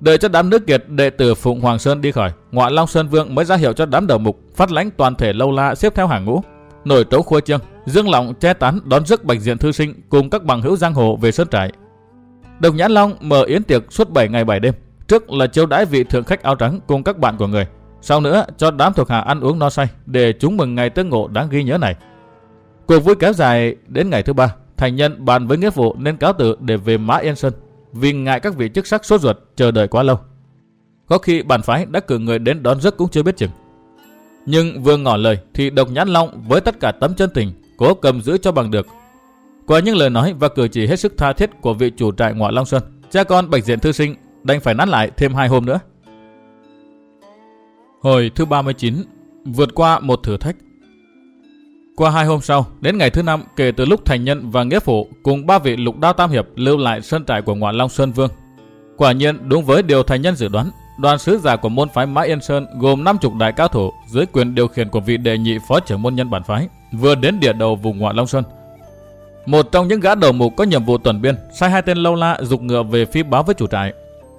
Đợi cho đám nước kiệt đệ tử Phụng Hoàng Sơn đi khỏi, ngoại Long Sơn Vương mới ra hiệu cho đám đầu mục phát lãnh toàn thể lâu la xếp theo hàng ngũ. Nổi trấu khua trương, dương lọng che tán đón rước bạch diện thư sinh cùng các bằng hữu giang hồ về sơn trại. Độc Nhãn Long mở yến tiệc suốt 7 ngày 7 đêm, Trước là chiêu đãi vị thượng khách áo trắng cùng các bạn của người. Sau nữa cho đám thuộc hạ ăn uống no say để chúng mừng ngày tương ngộ đáng ghi nhớ này. Cuộc vui kéo dài đến ngày thứ ba. Thành nhân bàn với nghĩa vụ nên cáo từ để về Mã Yên Sơn vì ngại các vị chức sắc sốt ruột chờ đợi quá lâu. Có khi bản phái đã cử người đến đón rước cũng chưa biết chừng. Nhưng vừa ngỏ lời thì độc nhãn long với tất cả tấm chân tình cố cầm giữ cho bằng được. Qua những lời nói và cử chỉ hết sức tha thiết của vị chủ trại ngoại Long Sơn, cha con Bạch Diện Thư Sinh đành phải nán lại thêm hai hôm nữa. Hồi thứ 39, vượt qua một thử thách. Qua hai hôm sau, đến ngày thứ năm kể từ lúc thành nhân và nghĩa phụ cùng ba vị lục đao tam hiệp lưu lại sân trại của ngoại long sơn vương. Quả nhiên đúng với điều thành nhân dự đoán, đoàn sứ giả của môn phái Mã Yên Sơn gồm 50 đại cao thủ dưới quyền điều khiển của vị đệ nhị phó trưởng môn nhân bản phái vừa đến địa đầu vùng ngoại long sơn. Một trong những gã đầu mục có nhiệm vụ tuần biên sai hai tên lâu la dục ngựa về phía báo với chủ trại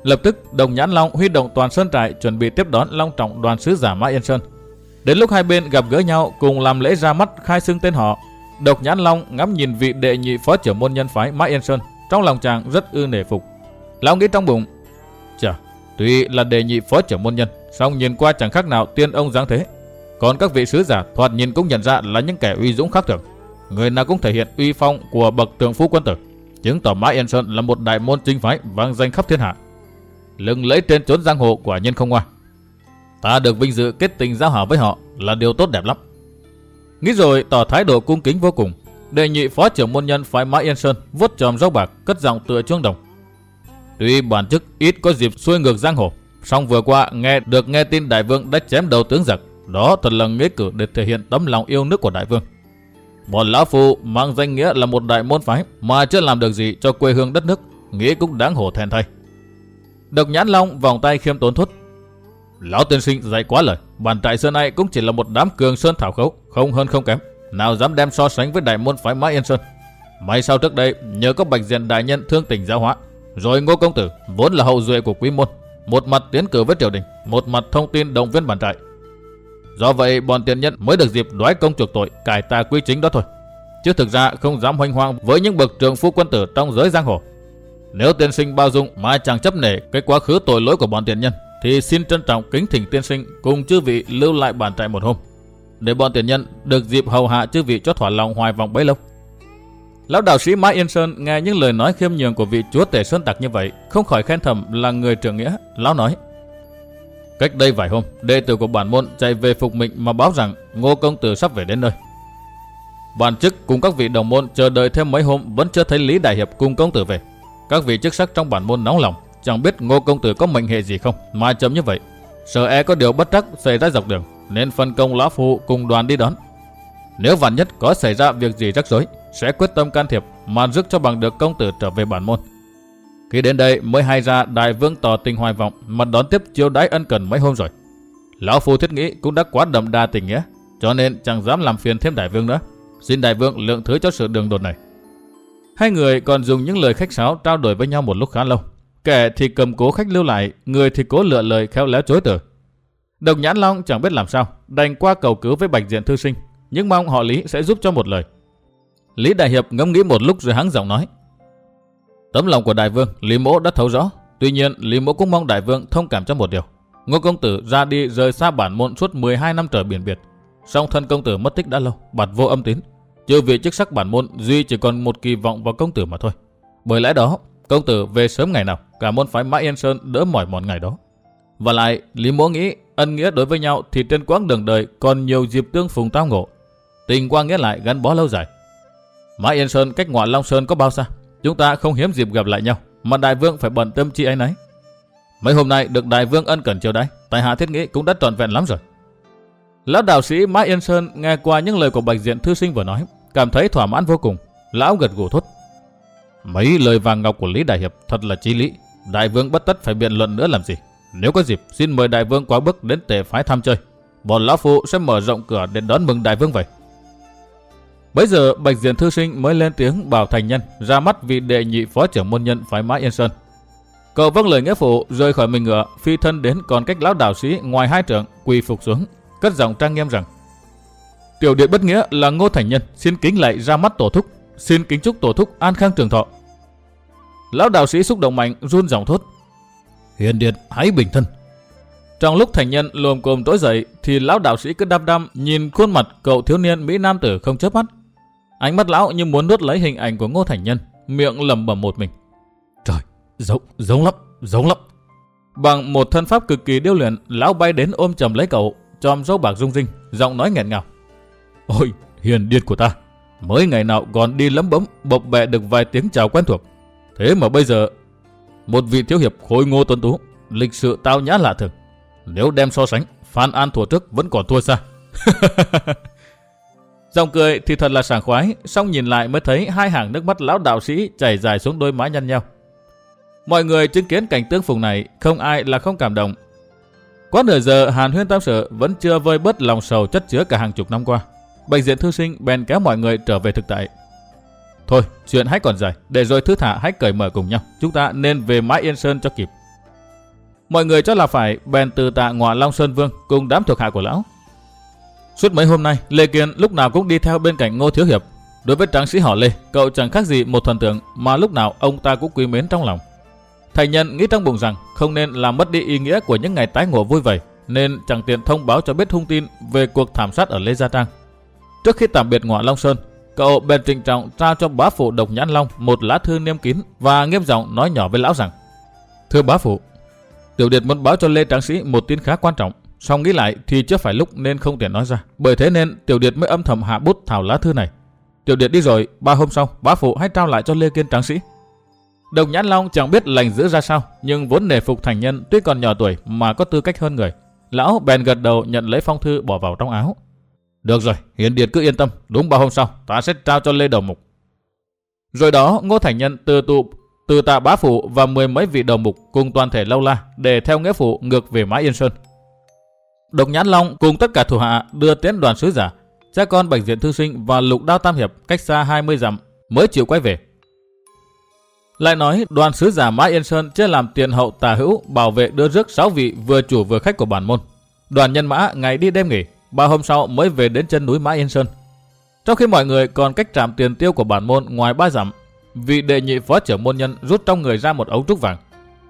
Lập tức, Đồng Nhãn Long huy động toàn sơn trại chuẩn bị tiếp đón long trọng đoàn sứ giả Mã Yên Sơn. Đến lúc hai bên gặp gỡ nhau cùng làm lễ ra mắt khai xưng tên họ, Độc Nhãn Long ngắm nhìn vị đệ nhị phó trưởng môn nhân phái Mã Yên Sơn, trong lòng chàng rất ư nể phục. Lão nghĩ trong bụng, chà, tuy là đệ nhị phó trưởng môn nhân, song nhìn qua chẳng khác nào tiên ông dáng thế. Còn các vị sứ giả thoạt nhìn cũng nhận ra là những kẻ uy dũng khác thường. Người nào cũng thể hiện uy phong của bậc tượng phú quân tử, chứng tỏ Mã Yên Sơn là một đại môn chính phái vang danh khắp thiên hạ lừng lẫy trên chốn giang hồ quả nhân không ngoa. Ta được vinh dự kết tình giao hảo với họ là điều tốt đẹp lắm. Nghĩ rồi tỏ thái độ cung kính vô cùng. Đề nhị phó trưởng môn nhân phái Mã Yên Sơn vuốt tròm rau bạc cất giọng tựa chuông đồng. Tuy bản chức ít có dịp xuôi ngược giang hồ, song vừa qua nghe được nghe tin đại vương đã chém đầu tướng giặc, Đó thật là nghĩa cử để thể hiện tấm lòng yêu nước của đại vương. Bọn lão phu mang danh nghĩa là một đại môn phái mà chưa làm được gì cho quê hương đất nước, nghĩa cũng đáng hổ thẹn thay. Độc nhãn long vòng tay khiêm tốn thốt. Lão tiên sinh dạy quá lời, bản trại xưa nay cũng chỉ là một đám cường sơn thảo khấu, không hơn không kém. Nào dám đem so sánh với đại môn phái Mã Yên Sơn. May sau trước đây nhờ có bạch diện đại nhân thương tình giáo hóa, rồi ngô công tử vốn là hậu duệ của quý môn, một mặt tiến cử với triều đình, một mặt thông tin động viên bản trại. Do vậy bọn tiền nhân mới được dịp đoái công chuộc tội, cải tà quy chính đó thôi. Chứ thực ra không dám hoành hoang với những bậc trường phu quân tử trong giới giang hồ. Nếu tiên sinh bao dung mà chẳng chấp nể cái quá khứ tội lỗi của bọn tiền nhân, thì xin trân trọng kính thỉnh tiên sinh cùng chư vị lưu lại bản trại một hôm, để bọn tiền nhân được dịp hầu hạ chư vị cho thỏa lòng hoài vọng bấy lâu. Lão đạo sĩ Mã Yên Sơn nghe những lời nói khiêm nhường của vị chúa tể Sơn Tặc như vậy, không khỏi khen thầm là người trưởng nghĩa. Lão nói, Cách đây vài hôm, đệ tử của bản môn chạy về phục mệnh mà báo rằng Ngô Công Tử sắp về đến nơi. Bản chức cùng các vị đồng môn chờ đợi thêm mấy hôm vẫn chưa thấy Lý Đại Hiệp cùng công tử về. Các vị chức sắc trong bản môn nóng lòng, chẳng biết Ngô Công Tử có mệnh hệ gì không mà chấm như vậy. Sợ e có điều bất trắc xảy ra dọc đường, nên phân công lão phụ cùng đoàn đi đón. Nếu vạn nhất có xảy ra việc gì rắc rối, sẽ quyết tâm can thiệp mà giúp cho bằng được công tử trở về bản môn. Khi đến đây mới hay ra đại vương tỏ tình hoài vọng mà đón tiếp chiêu đãi ân cần mấy hôm rồi. Lão phu thiết nghĩ cũng đã quá đậm đà tình nghĩa, cho nên chẳng dám làm phiền thêm đại vương nữa. Xin đại vương lượng thứ cho sự đường đột này. Hai người còn dùng những lời khách sáo trao đổi với nhau một lúc khá lâu. Kẻ thì cầm cố khách lưu lại, người thì cố lựa lời khéo léo chối từ. Đồng Nhãn Long chẳng biết làm sao, đành qua cầu cứu với Bạch Diện Thư Sinh, nhưng mong họ Lý sẽ giúp cho một lời. Lý Đại Hiệp ngẫm nghĩ một lúc rồi hắng giọng nói. Tấm lòng của đại vương, Lý Mỗ đã thấu rõ. Tuy nhiên, Lý Mỗ cũng mong đại vương thông cảm cho một điều. Ngô công tử ra đi rời xa bản môn suốt 12 năm trời biển biệt. Song thân công tử mất tích đã lâu, bạt vô âm tín. Chưa vị chức sắc bản môn, duy chỉ còn một kỳ vọng vào công tử mà thôi. Bởi lẽ đó, công tử về sớm ngày nào, cả môn phái Mã Yên Sơn đỡ mỏi mòn ngày đó. Và lại, Lý Mỗ nghĩ ân nghĩa đối với nhau thì trên quãng đường đời còn nhiều dịp tương phùng tao ngộ. Tình quang nghĩa lại gắn bó lâu dài. Mã Yên Sơn cách ngoại Long Sơn có bao xa? Chúng ta không hiếm dịp gặp lại nhau, mà đại vương phải bận tâm chi ấy nấy. Mấy hôm nay được đại vương ân cần chiều đãi, tại hạ thiết nghĩ cũng đã trọn vẹn lắm rồi. Lão đạo sĩ Mã Yên Sơn nghe qua những lời của Bạch Diện thư sinh vừa nói, cảm thấy thỏa mãn vô cùng. Lão gật gù thốt. Mấy lời vàng ngọc của Lý Đại Hiệp thật là chí lý. Đại vương bất tất phải biện luận nữa làm gì. Nếu có dịp, xin mời đại vương quá bước đến tề phái thăm chơi. Bọn lão phụ sẽ mở rộng cửa để đón mừng đại vương vậy. Bây giờ Bạch Diện Thư Sinh mới lên tiếng bảo thành nhân ra mắt vị đệ nhị phó trưởng môn nhân phái Mã Yên Sơn. Cậu vâng lời nghĩa phụ rời khỏi mình ngựa phi thân đến còn cách lão đạo sĩ ngoài hai trưởng quỳ phục xuống cất giọng trang nghiêm rằng tiểu điện bất nghĩa là ngô thành nhân xin kính lạy ra mắt tổ thúc xin kính chúc tổ thúc an khang trường thọ lão đạo sĩ xúc động mạnh run giọng thốt hiền điện hãy bình thân trong lúc thành nhân lồm cồm trỗi dậy thì lão đạo sĩ cứ đăm đăm nhìn khuôn mặt cậu thiếu niên mỹ nam tử không chớp mắt Ánh mắt lão như muốn nuốt lấy hình ảnh của Ngô Thành Nhân, miệng lẩm bẩm một mình. Trời, giống, giống lắm, giống lắm. Bằng một thân pháp cực kỳ điêu luyện, lão bay đến ôm chầm lấy cậu, chòm dấu bạc rung rinh, giọng nói nghẹn ngào. Ôi, hiền điệt của ta, mới ngày nào còn đi lấm bấm, bộc bẹ được vài tiếng chào quen thuộc. Thế mà bây giờ, một vị thiếu hiệp khôi ngô tuấn tú, lịch sự tao nhã lạ thường. Nếu đem so sánh, Phan An thua trước vẫn còn thua xa. dòng cười thì thật là sảng khoái, xong nhìn lại mới thấy hai hàng nước mắt lão đạo sĩ chảy dài xuống đôi má nhăn nhau. Mọi người chứng kiến cảnh tương phùng này, không ai là không cảm động. Quá nửa giờ Hàn Huyên Tam Sở vẫn chưa vơi bớt lòng sầu chất chứa cả hàng chục năm qua. Bệnh viện thư sinh bèn kéo mọi người trở về thực tại. Thôi, chuyện hãy còn dài, để rồi thứ thả hãy cởi mở cùng nhau. Chúng ta nên về mãi Yên Sơn cho kịp. Mọi người cho là phải bèn từ tạ ngọa Long Sơn Vương cùng đám thuộc hạ của lão Suốt mấy hôm nay, Lê Kiên lúc nào cũng đi theo bên cạnh Ngô Thiếu Hiệp. Đối với tráng sĩ họ Lê, cậu chẳng khác gì một thần tượng mà lúc nào ông ta cũng quý mến trong lòng. Thầy nhân nghĩ trong bụng rằng không nên làm mất đi ý nghĩa của những ngày tái ngộ vui vẻ, nên chẳng tiện thông báo cho biết thông tin về cuộc thảm sát ở Lê Gia Trang. Trước khi tạm biệt ngọa Long Sơn, cậu bèn trịnh trọng trao cho bá phụ Độc Nhãn Long một lá thư niêm kín và nghiêm giọng nói nhỏ với lão rằng: "Thưa bá phụ, tiểu điệt muốn báo cho Lê Tráng sĩ một tin khá quan trọng. Xong nghĩ lại thì chưa phải lúc nên không thể nói ra. Bởi thế nên Tiểu Điệt mới âm thầm hạ bút thảo lá thư này. Tiểu Điệt đi rồi, ba hôm sau, bá phụ hãy trao lại cho Lê Kiên tráng sĩ. Đồng Nhãn Long chẳng biết lành giữ ra sao, nhưng vốn nề phục thành nhân tuy còn nhỏ tuổi mà có tư cách hơn người. lão bèn gật đầu nhận lấy phong thư bỏ vào trong áo. Được rồi, Hiền Điệt cứ yên tâm, đúng ba hôm sau, ta sẽ trao cho Lê Đầu Mục. Rồi đó, Ngô Thành Nhân từ tụ từ tạ bá phụ và mười mấy vị đầu mục cùng toàn thể lâu la để theo nghĩa phụ ngược về mã Yên Sơn. Độc Nhãn Long cùng tất cả thủ hạ đưa tiến đoàn sứ giả, cha con Bạch Diện Thư Sinh và Lục Đao Tam Hiệp cách xa 20 dặm mới chịu quay về. Lại nói đoàn sứ giả Mã Yên Sơn chưa làm tiền hậu tà hữu bảo vệ đưa rước 6 vị vừa chủ vừa khách của bản môn. Đoàn nhân mã ngày đi đêm nghỉ, ba hôm sau mới về đến chân núi Mã Yên Sơn. Trong khi mọi người còn cách trạm tiền tiêu của bản môn ngoài ba dặm, vị đệ nhị phó trưởng môn nhân rút trong người ra một ống trúc vàng.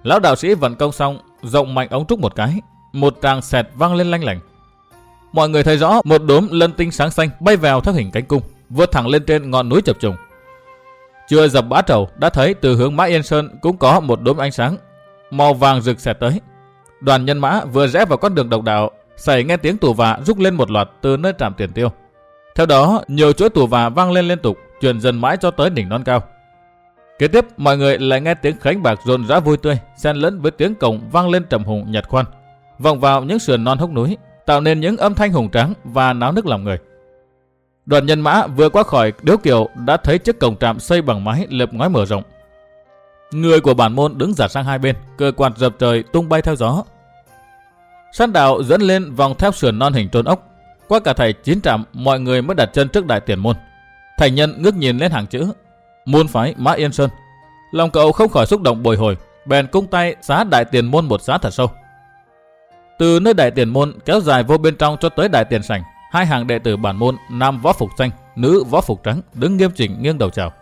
Lão đạo sĩ vận công xong, rộng mạnh ống trúc một cái, một tràng sẹt vang lên lanh lảnh. Mọi người thấy rõ một đốm lân tinh sáng xanh bay vào theo hình cánh cung, vượt thẳng lên trên ngọn núi chập trùng. Chưa dập bã trầu đã thấy từ hướng Mã Yên Sơn cũng có một đốm ánh sáng màu vàng rực xẹt tới. Đoàn nhân mã vừa rẽ vào con đường độc đạo, xảy nghe tiếng tù vạ rúc lên một loạt từ nơi trạm tiền tiêu. Theo đó, nhiều chuỗi tù vạ vang lên liên tục, truyền dần mãi cho tới đỉnh non cao. Kế tiếp, mọi người lại nghe tiếng khánh bạc rộn rã vui tươi, xen lẫn với tiếng cổng vang lên trầm hùng nhạt khoan, vọng vào những sườn non hốc núi, tạo nên những âm thanh hùng tráng và náo nức lòng người. Đoàn nhân mã vừa qua khỏi điếu kiều đã thấy chiếc cổng trạm xây bằng mái lợp ngói mở rộng. Người của bản môn đứng giả sang hai bên, cơ quạt dập trời tung bay theo gió. Sát đạo dẫn lên vòng thép sườn non hình trôn ốc. Qua cả thầy chín trạm, mọi người mới đặt chân trước đại tiền môn. Thầy nhân ngước nhìn lên hàng chữ môn phái Mã Yên Sơn. Lòng cậu không khỏi xúc động bồi hồi, bèn cung tay xá đại tiền môn một xá thật sâu. Từ nơi đại tiền môn kéo dài vô bên trong cho tới đại tiền sảnh, hai hàng đệ tử bản môn nam võ phục xanh, nữ võ phục trắng đứng nghiêm chỉnh nghiêng đầu chào.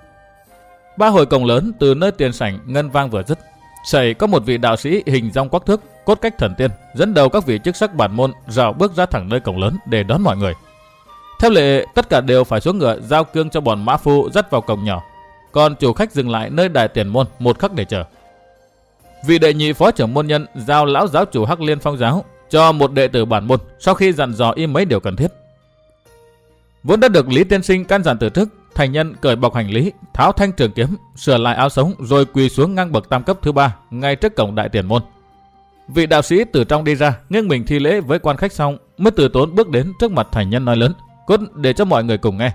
Ba hồi cổng lớn từ nơi tiền sảnh ngân vang vừa dứt, xảy có một vị đạo sĩ hình dong quắc thước, cốt cách thần tiên, dẫn đầu các vị chức sắc bản môn rào bước ra thẳng nơi cổng lớn để đón mọi người. Theo lệ, tất cả đều phải xuống ngựa giao cương cho bọn mã phu dắt vào cổng nhỏ, còn chủ khách dừng lại nơi đài tiền môn một khắc để chờ. Vị đệ nhị phó trưởng môn nhân giao lão giáo chủ Hắc Liên Phong giáo cho một đệ tử bản môn sau khi dặn dò y mấy điều cần thiết. Vốn đã được Lý Tiên Sinh căn dặn từ trước, thành nhân cởi bọc hành lý, tháo thanh trường kiếm, sửa lại áo sống rồi quỳ xuống ngang bậc tam cấp thứ ba ngay trước cổng đại tiền môn. Vị đạo sĩ từ trong đi ra, nghiêng mình thi lễ với quan khách xong, mới từ tốn bước đến trước mặt thành nhân nói lớn, cốt để cho mọi người cùng nghe.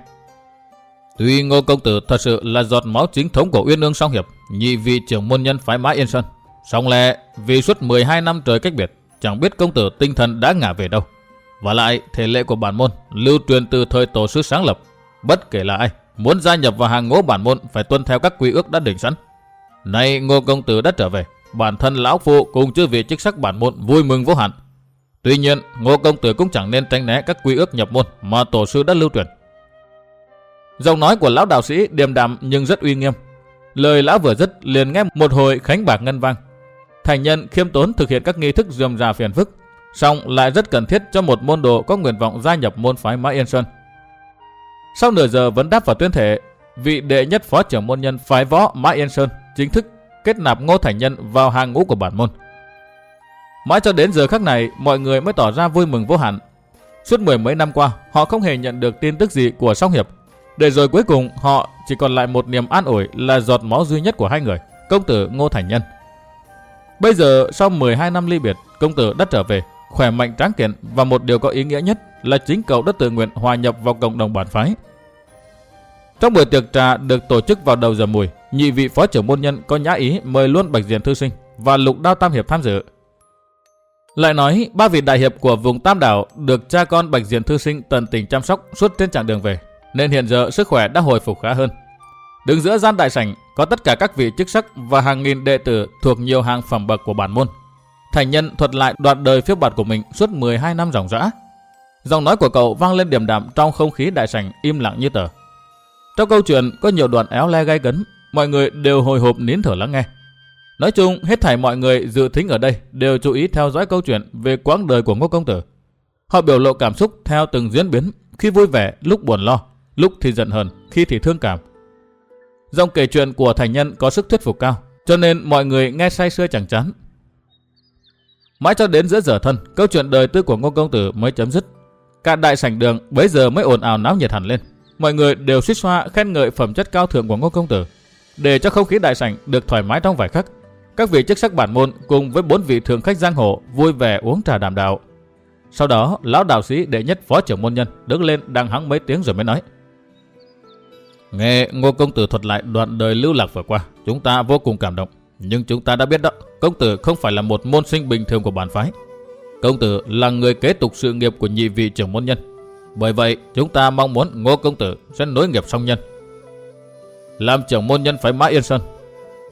Tuy Ngô Công Tử thật sự là giọt máu chính thống của Uyên Ương Song Hiệp, nhị vị trưởng môn nhân phái mã Yên Sơn. Song lẽ vì suốt 12 năm trời cách biệt, chẳng biết công tử tinh thần đã ngả về đâu. Và lại, thể lệ của bản môn lưu truyền từ thời tổ sư sáng lập. Bất kể là ai, muốn gia nhập vào hàng ngũ bản môn phải tuân theo các quy ước đã định sẵn. Nay Ngô Công Tử đã trở về, bản thân lão phụ cùng chư vị chức sắc bản môn vui mừng vô hạn. Tuy nhiên, Ngô Công Tử cũng chẳng nên tránh né các quy ước nhập môn mà tổ sư đã lưu truyền. Giọng nói của lão đạo sĩ điềm đạm nhưng rất uy nghiêm. Lời lão vừa dứt liền nghe một hồi khánh bạc ngân vang. Thành nhân khiêm tốn thực hiện các nghi thức rườm rà phiền phức, song lại rất cần thiết cho một môn đồ có nguyện vọng gia nhập môn phái Mã Yên Sơn. Sau nửa giờ vẫn đáp vào tuyên thể, vị đệ nhất phó trưởng môn nhân phái võ Mã Yên Sơn chính thức kết nạp Ngô Thành Nhân vào hàng ngũ của bản môn. Mãi cho đến giờ khắc này, mọi người mới tỏ ra vui mừng vô hạn. Suốt mười mấy năm qua, họ không hề nhận được tin tức gì của Song Hiệp để rồi cuối cùng họ chỉ còn lại một niềm an ủi là giọt máu duy nhất của hai người, công tử Ngô Thành Nhân. Bây giờ sau 12 năm ly biệt, công tử đã trở về, khỏe mạnh tráng kiện và một điều có ý nghĩa nhất là chính cậu đã tự nguyện hòa nhập vào cộng đồng bản phái. Trong buổi tiệc trà được tổ chức vào đầu giờ mùi, nhị vị phó trưởng môn nhân có nhã ý mời luôn Bạch Diền Thư Sinh và Lục Đao Tam Hiệp tham dự. Lại nói, ba vị đại hiệp của vùng Tam Đảo được cha con Bạch Diền Thư Sinh tận tình chăm sóc suốt trên chặng đường về nên hiện giờ sức khỏe đã hồi phục khá hơn. Đứng giữa gian đại sảnh có tất cả các vị chức sắc và hàng nghìn đệ tử thuộc nhiều hàng phẩm bậc của bản môn. Thành nhân thuật lại đoạn đời phiêu bạt của mình suốt 12 năm ròng rã. Giọng nói của cậu vang lên điềm đạm trong không khí đại sảnh im lặng như tờ. Trong câu chuyện có nhiều đoạn éo le gai cấn, mọi người đều hồi hộp nín thở lắng nghe. Nói chung, hết thảy mọi người dự thính ở đây đều chú ý theo dõi câu chuyện về quãng đời của Ngô Công Tử. Họ biểu lộ cảm xúc theo từng diễn biến, khi vui vẻ, lúc buồn lo, lúc thì giận hờn, khi thì thương cảm. Dòng kể chuyện của thành nhân có sức thuyết phục cao, cho nên mọi người nghe say sưa chẳng chán. Mãi cho đến giữa giờ thân, câu chuyện đời tư của Ngô Công Tử mới chấm dứt. Cả đại sảnh đường bấy giờ mới ồn ào náo nhiệt hẳn lên. Mọi người đều suýt xoa khen ngợi phẩm chất cao thượng của Ngô Công Tử. Để cho không khí đại sảnh được thoải mái trong vài khắc, các vị chức sắc bản môn cùng với bốn vị thường khách giang hồ vui vẻ uống trà đàm đạo. Sau đó, lão đạo sĩ đệ nhất phó trưởng môn nhân đứng lên đang hắng mấy tiếng rồi mới nói. Nghe Ngô Công Tử thuật lại đoạn đời lưu lạc vừa qua, chúng ta vô cùng cảm động. Nhưng chúng ta đã biết đó, Công Tử không phải là một môn sinh bình thường của bản phái. Công Tử là người kế tục sự nghiệp của nhị vị trưởng môn nhân. Bởi vậy, chúng ta mong muốn Ngô Công Tử sẽ nối nghiệp song nhân. Làm trưởng môn nhân phải mãi yên sơn.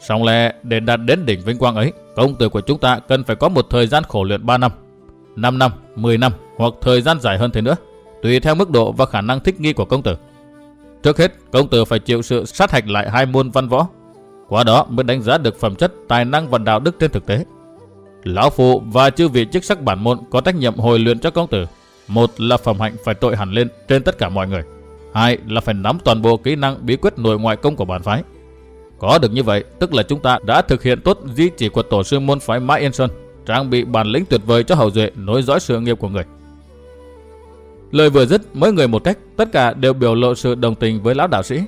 Song lẽ để đạt đến đỉnh vinh quang ấy, Công Tử của chúng ta cần phải có một thời gian khổ luyện 3 năm, 5 năm, 10 năm hoặc thời gian dài hơn thế nữa, tùy theo mức độ và khả năng thích nghi của Công Tử. Trước hết, công tử phải chịu sự sát hạch lại hai môn văn võ. Qua đó mới đánh giá được phẩm chất, tài năng và đạo đức trên thực tế. Lão Phụ và chư vị chức sắc bản môn có trách nhiệm hồi luyện cho công tử. Một là phẩm hạnh phải trội hẳn lên trên tất cả mọi người. Hai là phải nắm toàn bộ kỹ năng bí quyết nội ngoại công của bản phái. Có được như vậy, tức là chúng ta đã thực hiện tốt di chỉ của tổ sư môn phái Mã Yên Sơn, trang bị bản lĩnh tuyệt vời cho hậu duệ nối dõi sự nghiệp của người. Lời vừa dứt, mỗi người một cách, tất cả đều biểu lộ sự đồng tình với lão đạo sĩ.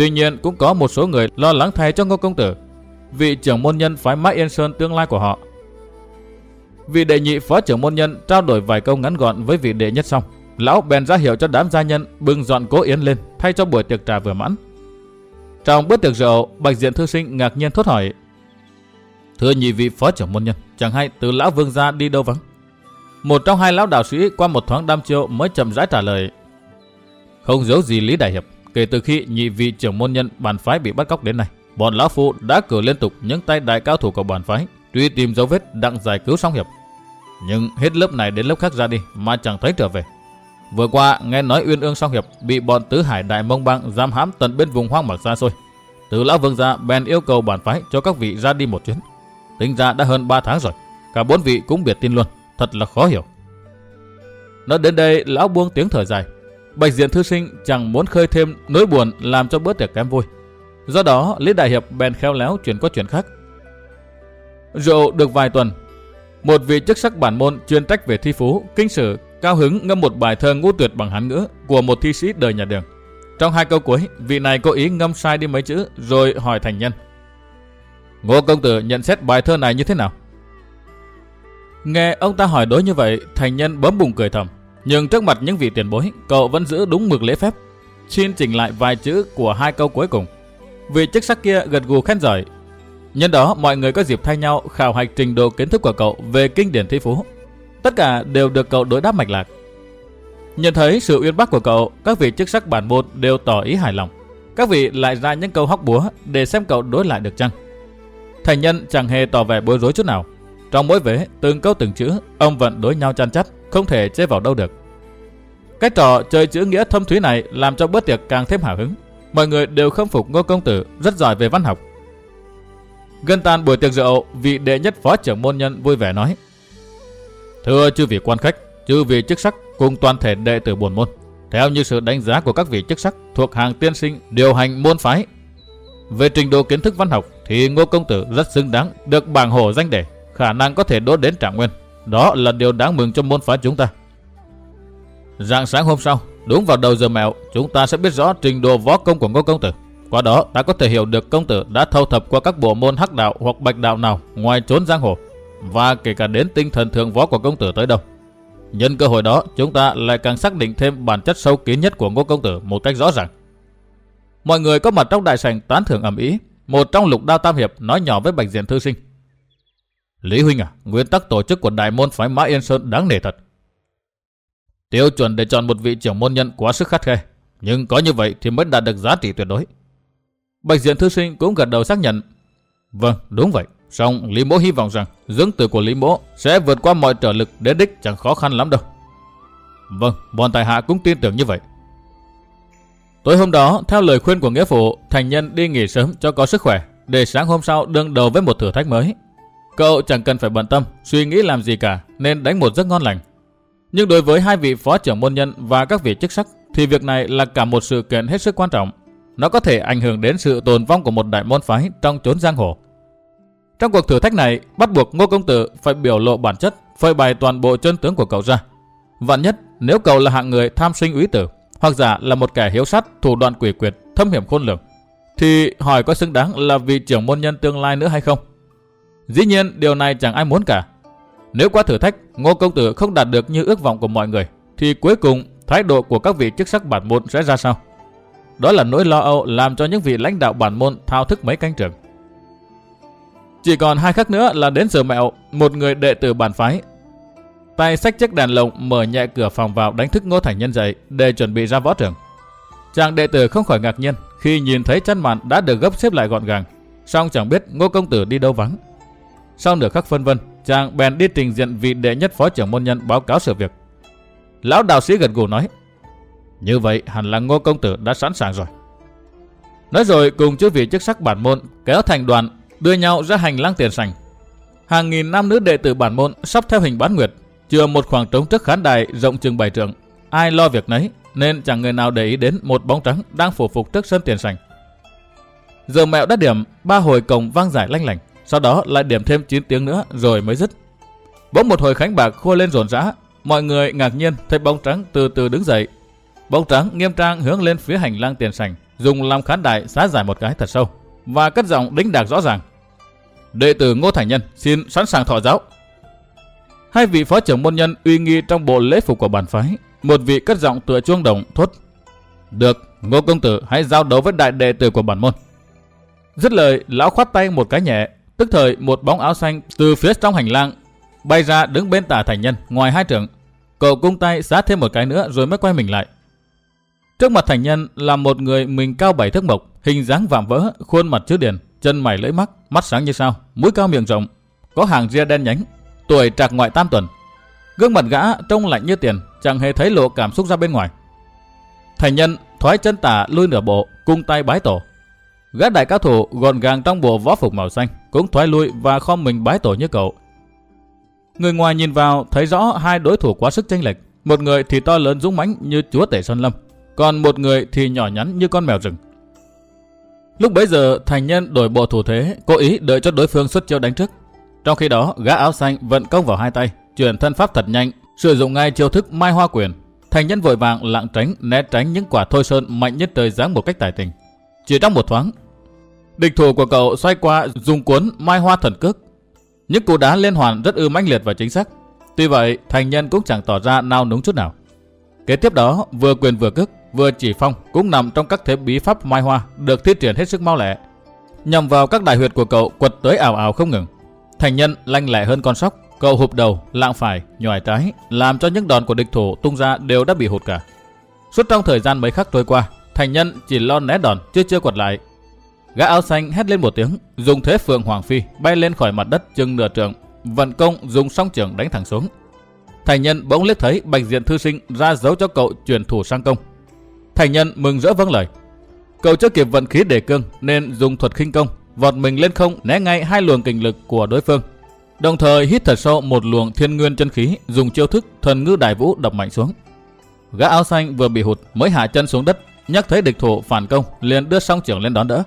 Tuy nhiên cũng có một số người lo lắng thay cho Ngô công tử, vị trưởng môn nhân phái Mã Yên Sơn tương lai của họ. Vị đệ nhị phó trưởng môn nhân trao đổi vài câu ngắn gọn với vị đệ nhất xong, lão bèn ra hiệu cho đám gia nhân bưng dọn cố yến lên thay cho buổi tiệc trà vừa mãn. Trong bữa tiệc rượu, Bạch Diện thư sinh ngạc nhiên thốt hỏi: "Thưa nhị vị phó trưởng môn nhân, chẳng hay từ lão vương gia đi đâu vắng?" Một trong hai lão đạo sĩ qua một thoáng đam chiêu mới chậm rãi trả lời. Không giấu gì Lý Đại Hiệp, kể từ khi nhị vị trưởng môn nhân bản phái bị bắt cóc đến nay, bọn lão phu đã cử liên tục những tay đại cao thủ của bản phái, truy tìm dấu vết đặng giải cứu song hiệp. Nhưng hết lớp này đến lớp khác ra đi mà chẳng thấy trở về. Vừa qua nghe nói Uyên Ương song hiệp bị bọn tứ hải đại mông bang giam hãm tận bên vùng hoang mạc xa xôi. Từ lão vương gia bèn yêu cầu bản phái cho các vị ra đi một chuyến. Tính ra đã hơn 3 tháng rồi, cả bốn vị cũng biệt tin luôn thật là khó hiểu. Nói đến đây, lão buông tiếng thở dài. Bạch diện thư sinh chẳng muốn khơi thêm nỗi buồn làm cho bữa tiệc kém vui. Do đó, Lý Đại Hiệp bèn khéo léo chuyển qua chuyện khác. Rượu được vài tuần, một vị chức sắc bản môn chuyên trách về thi phú, kinh sử, cao hứng ngâm một bài thơ ngũ tuyệt bằng hán ngữ của một thi sĩ đời nhà đường. Trong hai câu cuối, vị này có ý ngâm sai đi mấy chữ rồi hỏi thành nhân. Ngô công tử nhận xét bài thơ này như thế nào? Nghe ông ta hỏi đối như vậy, thành nhân bấm bùng cười thầm. Nhưng trước mặt những vị tiền bối, cậu vẫn giữ đúng mực lễ phép. Xin chỉnh lại vài chữ của hai câu cuối cùng. Vị chức sắc kia gật gù khen giỏi. Nhân đó, mọi người có dịp thay nhau khảo hạch trình độ kiến thức của cậu về kinh điển thi phú. Tất cả đều được cậu đối đáp mạch lạc. Nhận thấy sự uyên bác của cậu, các vị chức sắc bản môn đều tỏ ý hài lòng. Các vị lại ra những câu hóc búa để xem cậu đối lại được chăng. Thành nhân chẳng hề tỏ vẻ bối rối chút nào, trong mỗi vế, từng câu từng chữ, ông vẫn đối nhau chăn chắt, không thể chế vào đâu được. Cái trò chơi chữ nghĩa thâm thúy này làm cho bữa tiệc càng thêm hào hứng. Mọi người đều khâm phục Ngô Công Tử rất giỏi về văn học. Gần tàn buổi tiệc rượu, vị đệ nhất phó trưởng môn nhân vui vẻ nói. Thưa chư vị quan khách, chư vị chức sắc cùng toàn thể đệ tử buồn môn. Theo như sự đánh giá của các vị chức sắc thuộc hàng tiên sinh điều hành môn phái. Về trình độ kiến thức văn học thì Ngô Công Tử rất xứng đáng được bảng hổ danh đề khả năng có thể đốt đến trạng nguyên. Đó là điều đáng mừng cho môn phái chúng ta. Rạng sáng hôm sau, đúng vào đầu giờ mẹo, chúng ta sẽ biết rõ trình độ võ công của Ngô Công Tử. Qua đó, ta có thể hiểu được công tử đã thâu thập qua các bộ môn hắc đạo hoặc bạch đạo nào ngoài trốn giang hồ, và kể cả đến tinh thần thượng võ của công tử tới đâu. Nhân cơ hội đó, chúng ta lại càng xác định thêm bản chất sâu kín nhất của Ngô Công Tử một cách rõ ràng. Mọi người có mặt trong đại sảnh tán thưởng ầm ĩ. Một trong lục đao tam hiệp nói nhỏ với Bạch Diện thư sinh. Lý Huynh à, nguyên tắc tổ chức của đại môn phái Mã Yên Sơn đáng nể thật. Tiêu chuẩn để chọn một vị trưởng môn nhân quá sức khắt khe, nhưng có như vậy thì mới đạt được giá trị tuyệt đối. Bạch Diện Thư Sinh cũng gật đầu xác nhận. Vâng, đúng vậy. Song Lý Mỗ hy vọng rằng dưỡng tử của Lý Mỗ sẽ vượt qua mọi trở lực đến đích chẳng khó khăn lắm đâu. Vâng, bọn tài hạ cũng tin tưởng như vậy. Tối hôm đó, theo lời khuyên của nghĩa phụ, thành nhân đi nghỉ sớm cho có sức khỏe, để sáng hôm sau đương đầu với một thử thách mới. Cậu chẳng cần phải bận tâm, suy nghĩ làm gì cả, nên đánh một giấc ngon lành. Nhưng đối với hai vị phó trưởng môn nhân và các vị chức sắc, thì việc này là cả một sự kiện hết sức quan trọng. Nó có thể ảnh hưởng đến sự tồn vong của một đại môn phái trong chốn giang hồ. Trong cuộc thử thách này, bắt buộc Ngô Công Tử phải biểu lộ bản chất, phơi bày toàn bộ chân tướng của cậu ra. Vạn nhất, nếu cậu là hạng người tham sinh úy tử, hoặc giả là một kẻ hiếu sát, thủ đoạn quỷ quyệt, thâm hiểm khôn lường, thì hỏi có xứng đáng là vị trưởng môn nhân tương lai nữa hay không? Dĩ nhiên điều này chẳng ai muốn cả. Nếu qua thử thách, Ngô Công Tử không đạt được như ước vọng của mọi người, thì cuối cùng thái độ của các vị chức sắc bản môn sẽ ra sao? Đó là nỗi lo âu làm cho những vị lãnh đạo bản môn thao thức mấy canh trường. Chỉ còn hai khắc nữa là đến giờ mẹo, một người đệ tử bản phái. Tay sách chiếc đàn lồng mở nhẹ cửa phòng vào đánh thức Ngô Thành Nhân dậy để chuẩn bị ra võ trường. Chàng đệ tử không khỏi ngạc nhiên khi nhìn thấy chăn màn đã được gấp xếp lại gọn gàng, song chẳng biết Ngô công tử đi đâu vắng. Sau nửa khắc phân vân, chàng bèn đi trình diện vị đệ nhất phó trưởng môn nhân báo cáo sự việc. Lão đạo sĩ gật gù nói, như vậy hẳn là Ngô công tử đã sẵn sàng rồi. Nói rồi cùng chư vị chức sắc bản môn kéo thành đoàn đưa nhau ra hành lang tiền sảnh. Hàng nghìn nam nữ đệ tử bản môn sắp theo hình bán nguyệt, chừa một khoảng trống trước khán đài rộng chừng bảy trượng. Ai lo việc nấy, nên chẳng người nào để ý đến một bóng trắng đang phủ phục trước sân tiền sảnh. Giờ mẹo đã điểm, ba hồi cổng vang giải lanh lành, sau đó lại điểm thêm 9 tiếng nữa rồi mới dứt. Bỗng một hồi khánh bạc khua lên rộn rã, mọi người ngạc nhiên thấy bóng trắng từ từ đứng dậy. Bóng trắng nghiêm trang hướng lên phía hành lang tiền sảnh, dùng làm khán đài xá giải một cái thật sâu và cất giọng đính đạc rõ ràng. Đệ tử Ngô Thành Nhân xin sẵn sàng thọ giáo. Hai vị phó trưởng môn nhân uy nghi trong bộ lễ phục của bản phái một vị cất giọng tựa chuông đồng thốt. Được, ngô công tử hãy giao đấu với đại đệ tử của bản môn. Dứt lời, lão khoát tay một cái nhẹ, tức thời một bóng áo xanh từ phía trong hành lang bay ra đứng bên tả thành nhân ngoài hai trưởng. Cậu cung tay sát thêm một cái nữa rồi mới quay mình lại. Trước mặt thành nhân là một người mình cao bảy thước mộc, hình dáng vạm vỡ, khuôn mặt chứa điển, chân mày lưỡi mắt, mắt sáng như sao, mũi cao miệng rộng, có hàng ria đen nhánh, tuổi trạc ngoại tam tuần. Gương mặt gã trông lạnh như tiền, chẳng hề thấy lộ cảm xúc ra bên ngoài. Thành nhân thoái chân tả lui nửa bộ, cung tay bái tổ. Gã đại cao thủ gọn gàng trong bộ võ phục màu xanh, cũng thoái lui và khom mình bái tổ như cậu. Người ngoài nhìn vào thấy rõ hai đối thủ quá sức chênh lệch. Một người thì to lớn dũng mãnh như chúa tể sơn lâm, còn một người thì nhỏ nhắn như con mèo rừng. Lúc bấy giờ thành nhân đổi bộ thủ thế, cố ý đợi cho đối phương xuất chiêu đánh trước. Trong khi đó, gã áo xanh vận công vào hai tay, chuyển thân pháp thật nhanh, sử dụng ngay chiêu thức mai hoa quyền. Thành nhân vội vàng lặng tránh né tránh những quả thôi sơn mạnh nhất trời giáng một cách tài tình. Chỉ trong một thoáng, địch thủ của cậu xoay qua dùng cuốn mai hoa thần cước. Những cú đá liên hoàn rất ư mãnh liệt và chính xác. Tuy vậy, thành nhân cũng chẳng tỏ ra nao núng chút nào. Kế tiếp đó, vừa quyền vừa cước, vừa chỉ phong cũng nằm trong các thế bí pháp mai hoa được thi triển hết sức mau lẹ. Nhằm vào các đại huyệt của cậu quật tới ảo ảo không ngừng. Thành nhân lanh lẹ hơn con sóc, Cậu hụp đầu, lạng phải, nhòi trái, làm cho những đòn của địch thủ tung ra đều đã bị hụt cả. Suốt trong thời gian mấy khắc trôi qua, thành nhân chỉ lo né đòn chưa chưa quật lại. Gã áo xanh hét lên một tiếng, dùng thế phượng hoàng phi bay lên khỏi mặt đất chừng nửa trượng, vận công dùng song trường đánh thẳng xuống. Thành nhân bỗng liếc thấy bạch diện thư sinh ra dấu cho cậu chuyển thủ sang công. Thành nhân mừng rỡ vâng lời. Cậu chưa kịp vận khí đề cương nên dùng thuật khinh công, vọt mình lên không né ngay hai luồng kình lực của đối phương Đồng thời hít thật sâu một luồng thiên nguyên chân khí, dùng chiêu thức thần ngư đại vũ đập mạnh xuống. Gã áo xanh vừa bị hụt mới hạ chân xuống đất, nhắc thấy địch thủ phản công, liền đưa song trưởng lên đón đỡ.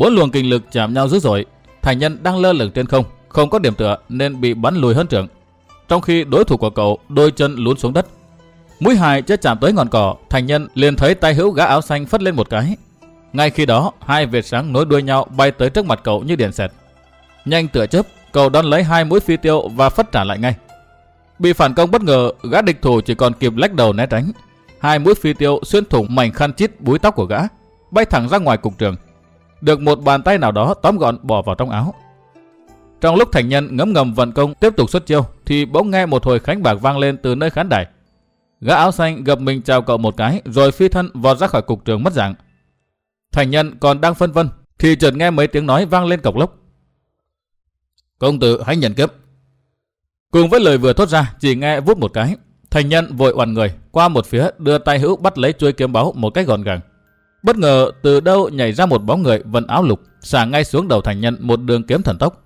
Bốn luồng kinh lực chạm nhau dữ dội, thành nhân đang lơ lửng trên không, không có điểm tựa nên bị bắn lùi hơn trưởng. Trong khi đối thủ của cậu đôi chân lún xuống đất, mũi hài chưa chạm tới ngọn cỏ, thành nhân liền thấy tay hữu gã áo xanh phất lên một cái. Ngay khi đó, hai vệt sáng nối đuôi nhau bay tới trước mặt cậu như điện xẹt. Nhanh tựa chớp, Cậu đón lấy hai mũi phi tiêu và phất trả lại ngay. Bị phản công bất ngờ, gã địch thủ chỉ còn kịp lách đầu né tránh. Hai mũi phi tiêu xuyên thủng mảnh khăn chít búi tóc của gã, bay thẳng ra ngoài cục trường. Được một bàn tay nào đó tóm gọn bỏ vào trong áo. Trong lúc thành nhân ngấm ngầm vận công tiếp tục xuất chiêu, thì bỗng nghe một hồi khánh bạc vang lên từ nơi khán đài. Gã áo xanh gập mình chào cậu một cái, rồi phi thân vọt ra khỏi cục trường mất dạng. Thành nhân còn đang phân vân, thì chợt nghe mấy tiếng nói vang lên cọc lốc. Công tử hãy nhận kiếp. Cùng với lời vừa thốt ra, chỉ nghe vút một cái. Thành nhân vội oằn người, qua một phía đưa tay hữu bắt lấy chuôi kiếm báu một cách gọn gàng. Bất ngờ từ đâu nhảy ra một bóng người vận áo lục, xả ngay xuống đầu thành nhân một đường kiếm thần tốc.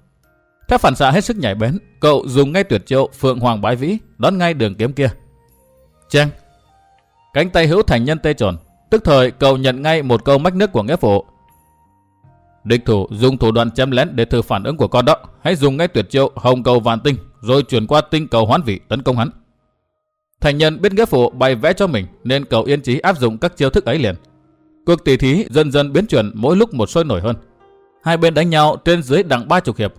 Theo phản xạ hết sức nhảy bén, cậu dùng ngay tuyệt chiêu Phượng Hoàng Bái Vĩ đón ngay đường kiếm kia. Cheng! Cánh tay hữu thành nhân tê tròn, tức thời cậu nhận ngay một câu mách nước của nghĩa phụ Địch thủ dùng thủ đoạn chém lén để thử phản ứng của con đó. Hãy dùng ngay tuyệt chiêu hồng cầu vạn tinh rồi chuyển qua tinh cầu hoán vị tấn công hắn. Thành nhân biết nghĩa phụ bày vẽ cho mình nên cậu yên chí áp dụng các chiêu thức ấy liền. Cuộc tỷ thí dần dần biến chuyển mỗi lúc một sôi nổi hơn. Hai bên đánh nhau trên dưới đặng ba chục hiệp.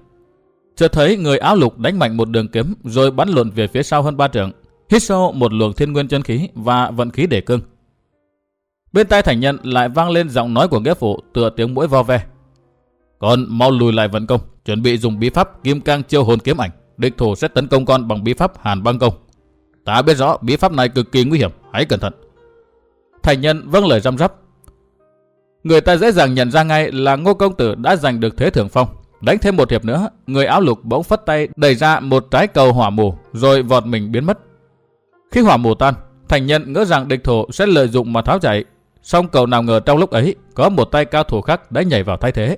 Chợt thấy người áo lục đánh mạnh một đường kiếm rồi bắn lộn về phía sau hơn ba trượng, hít sâu một luồng thiên nguyên chân khí và vận khí để cương. Bên tai thành nhân lại vang lên giọng nói của nghĩa phụ tựa tiếng mũi vo ve. Con mau lùi lại vận công, chuẩn bị dùng bí pháp kim cang chiêu hồn kiếm ảnh. Địch thủ sẽ tấn công con bằng bí pháp hàn băng công. Ta biết rõ bí pháp này cực kỳ nguy hiểm, hãy cẩn thận. Thành nhân vâng lời răm rắp. Người ta dễ dàng nhận ra ngay là ngô công tử đã giành được thế thưởng phong. Đánh thêm một hiệp nữa, người áo lục bỗng phất tay đẩy ra một trái cầu hỏa mù rồi vọt mình biến mất. Khi hỏa mù tan, thành nhân ngỡ rằng địch thủ sẽ lợi dụng mà tháo chạy. Song cậu nào ngờ trong lúc ấy có một tay cao thủ khác đã nhảy vào thay thế.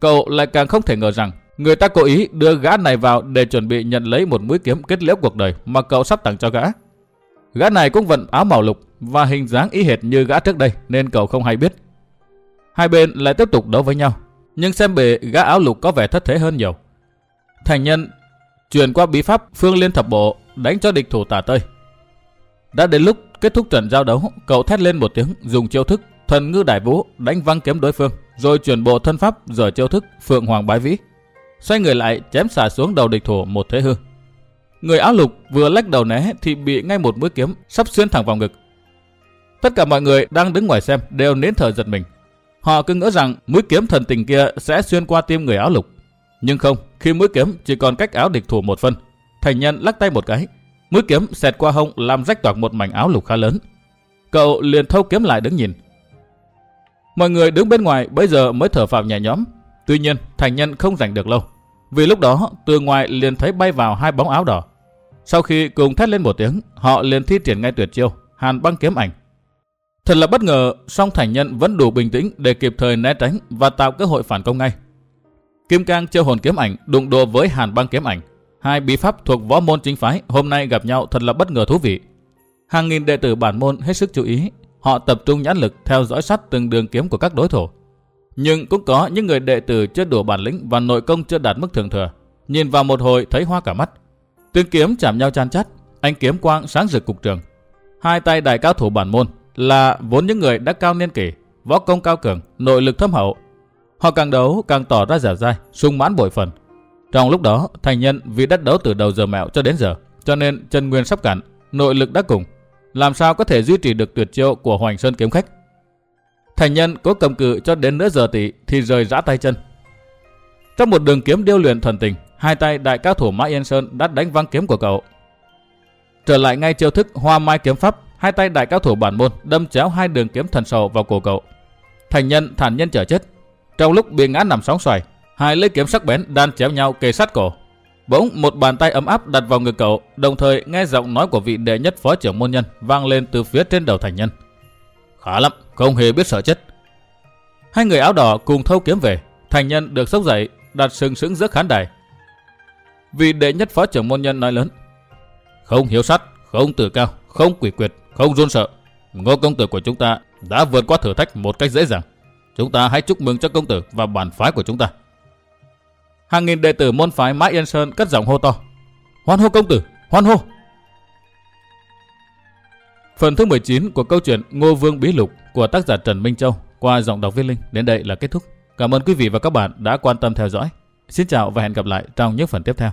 Cậu lại càng không thể ngờ rằng người ta cố ý đưa gã này vào để chuẩn bị nhận lấy một mũi kiếm kết liễu cuộc đời mà cậu sắp tặng cho gã. Gã này cũng vận áo màu lục và hình dáng y hệt như gã trước đây nên cậu không hay biết. Hai bên lại tiếp tục đấu với nhau, nhưng xem bề gã áo lục có vẻ thất thế hơn nhiều. Thành nhân truyền qua bí pháp phương liên thập bộ đánh cho địch thủ tả tơi. Đã đến lúc kết thúc trận giao đấu, cậu thét lên một tiếng dùng chiêu thức thần ngư đại vũ đánh văng kiếm đối phương, rồi chuyển bộ thân pháp giở chiêu thức phượng hoàng bái vĩ. Xoay người lại chém xả xuống đầu địch thủ một thế hư. Người áo lục vừa lách đầu né thì bị ngay một mũi kiếm sắp xuyên thẳng vào ngực. Tất cả mọi người đang đứng ngoài xem đều nến thở giật mình. Họ cứ ngỡ rằng mũi kiếm thần tình kia sẽ xuyên qua tim người áo lục. Nhưng không, khi mũi kiếm chỉ còn cách áo địch thủ một phân, thành nhân lắc tay một cái, mũi kiếm xẹt qua hông làm rách toạc một mảnh áo lục khá lớn. Cậu liền thâu kiếm lại đứng nhìn. Mọi người đứng bên ngoài bây giờ mới thở phào nhẹ nhõm. Tuy nhiên, thành nhân không giành được lâu. Vì lúc đó, từ ngoài liền thấy bay vào hai bóng áo đỏ. Sau khi cùng thét lên một tiếng, họ liền thi triển ngay tuyệt chiêu, hàn băng kiếm ảnh. Thật là bất ngờ, song thành nhân vẫn đủ bình tĩnh để kịp thời né tránh và tạo cơ hội phản công ngay. Kim Cang chiêu hồn kiếm ảnh đụng độ với hàn băng kiếm ảnh. Hai bí pháp thuộc võ môn chính phái hôm nay gặp nhau thật là bất ngờ thú vị. Hàng nghìn đệ tử bản môn hết sức chú ý, họ tập trung nhãn lực theo dõi sát từng đường kiếm của các đối thủ. Nhưng cũng có những người đệ tử chưa đủ bản lĩnh và nội công chưa đạt mức thường thừa. Nhìn vào một hồi thấy hoa cả mắt. Tiếng kiếm chạm nhau chan chát, ánh kiếm quang sáng rực cục trường. Hai tay đại cao thủ bản môn là vốn những người đã cao niên kỷ, võ công cao cường, nội lực thâm hậu. Họ càng đấu càng tỏ ra dẻo dai, sung mãn bội phần. Trong lúc đó, thành nhân vì đất đấu từ đầu giờ mẹo cho đến giờ, cho nên chân nguyên sắp cạn, nội lực đã cùng, làm sao có thể duy trì được tuyệt chiêu của Hoành Sơn kiếm khách. Thành nhân cố cầm cự cho đến nửa giờ tỷ thì rời rã tay chân. Trong một đường kiếm điêu luyện thuần tình, hai tay đại cao thủ Mã Yên Sơn đã đánh văng kiếm của cậu. Trở lại ngay chiêu thức hoa mai kiếm pháp, hai tay đại cao thủ bản môn đâm chéo hai đường kiếm thần sầu vào cổ cậu. Thành nhân thản nhân trở chết. Trong lúc bị ngã nằm sóng xoài, hai lưỡi kiếm sắc bén đan chéo nhau kề sát cổ. Bỗng một bàn tay ấm áp đặt vào ngực cậu, đồng thời nghe giọng nói của vị đệ nhất phó trưởng môn nhân vang lên từ phía trên đầu thành nhân. Khá lắm, không hề biết sợ chết. Hai người áo đỏ cùng thâu kiếm về, thành nhân được sốc dậy, đặt sừng sững giữa khán đài. Vị đệ nhất phó trưởng môn nhân nói lớn. Không hiếu sát, không tự cao, không quỷ quyệt, không run sợ. Ngô công tử của chúng ta đã vượt qua thử thách một cách dễ dàng. Chúng ta hãy chúc mừng cho công tử và bản phái của chúng ta. Hàng nghìn đệ tử môn phái Mã Yên Sơn cất giọng hô to. Hoan hô công tử, hoan hô. Phần thứ 19 của câu chuyện Ngô Vương Bí Lục của tác giả Trần Minh Châu qua giọng đọc Viết Linh đến đây là kết thúc. Cảm ơn quý vị và các bạn đã quan tâm theo dõi. Xin chào và hẹn gặp lại trong những phần tiếp theo.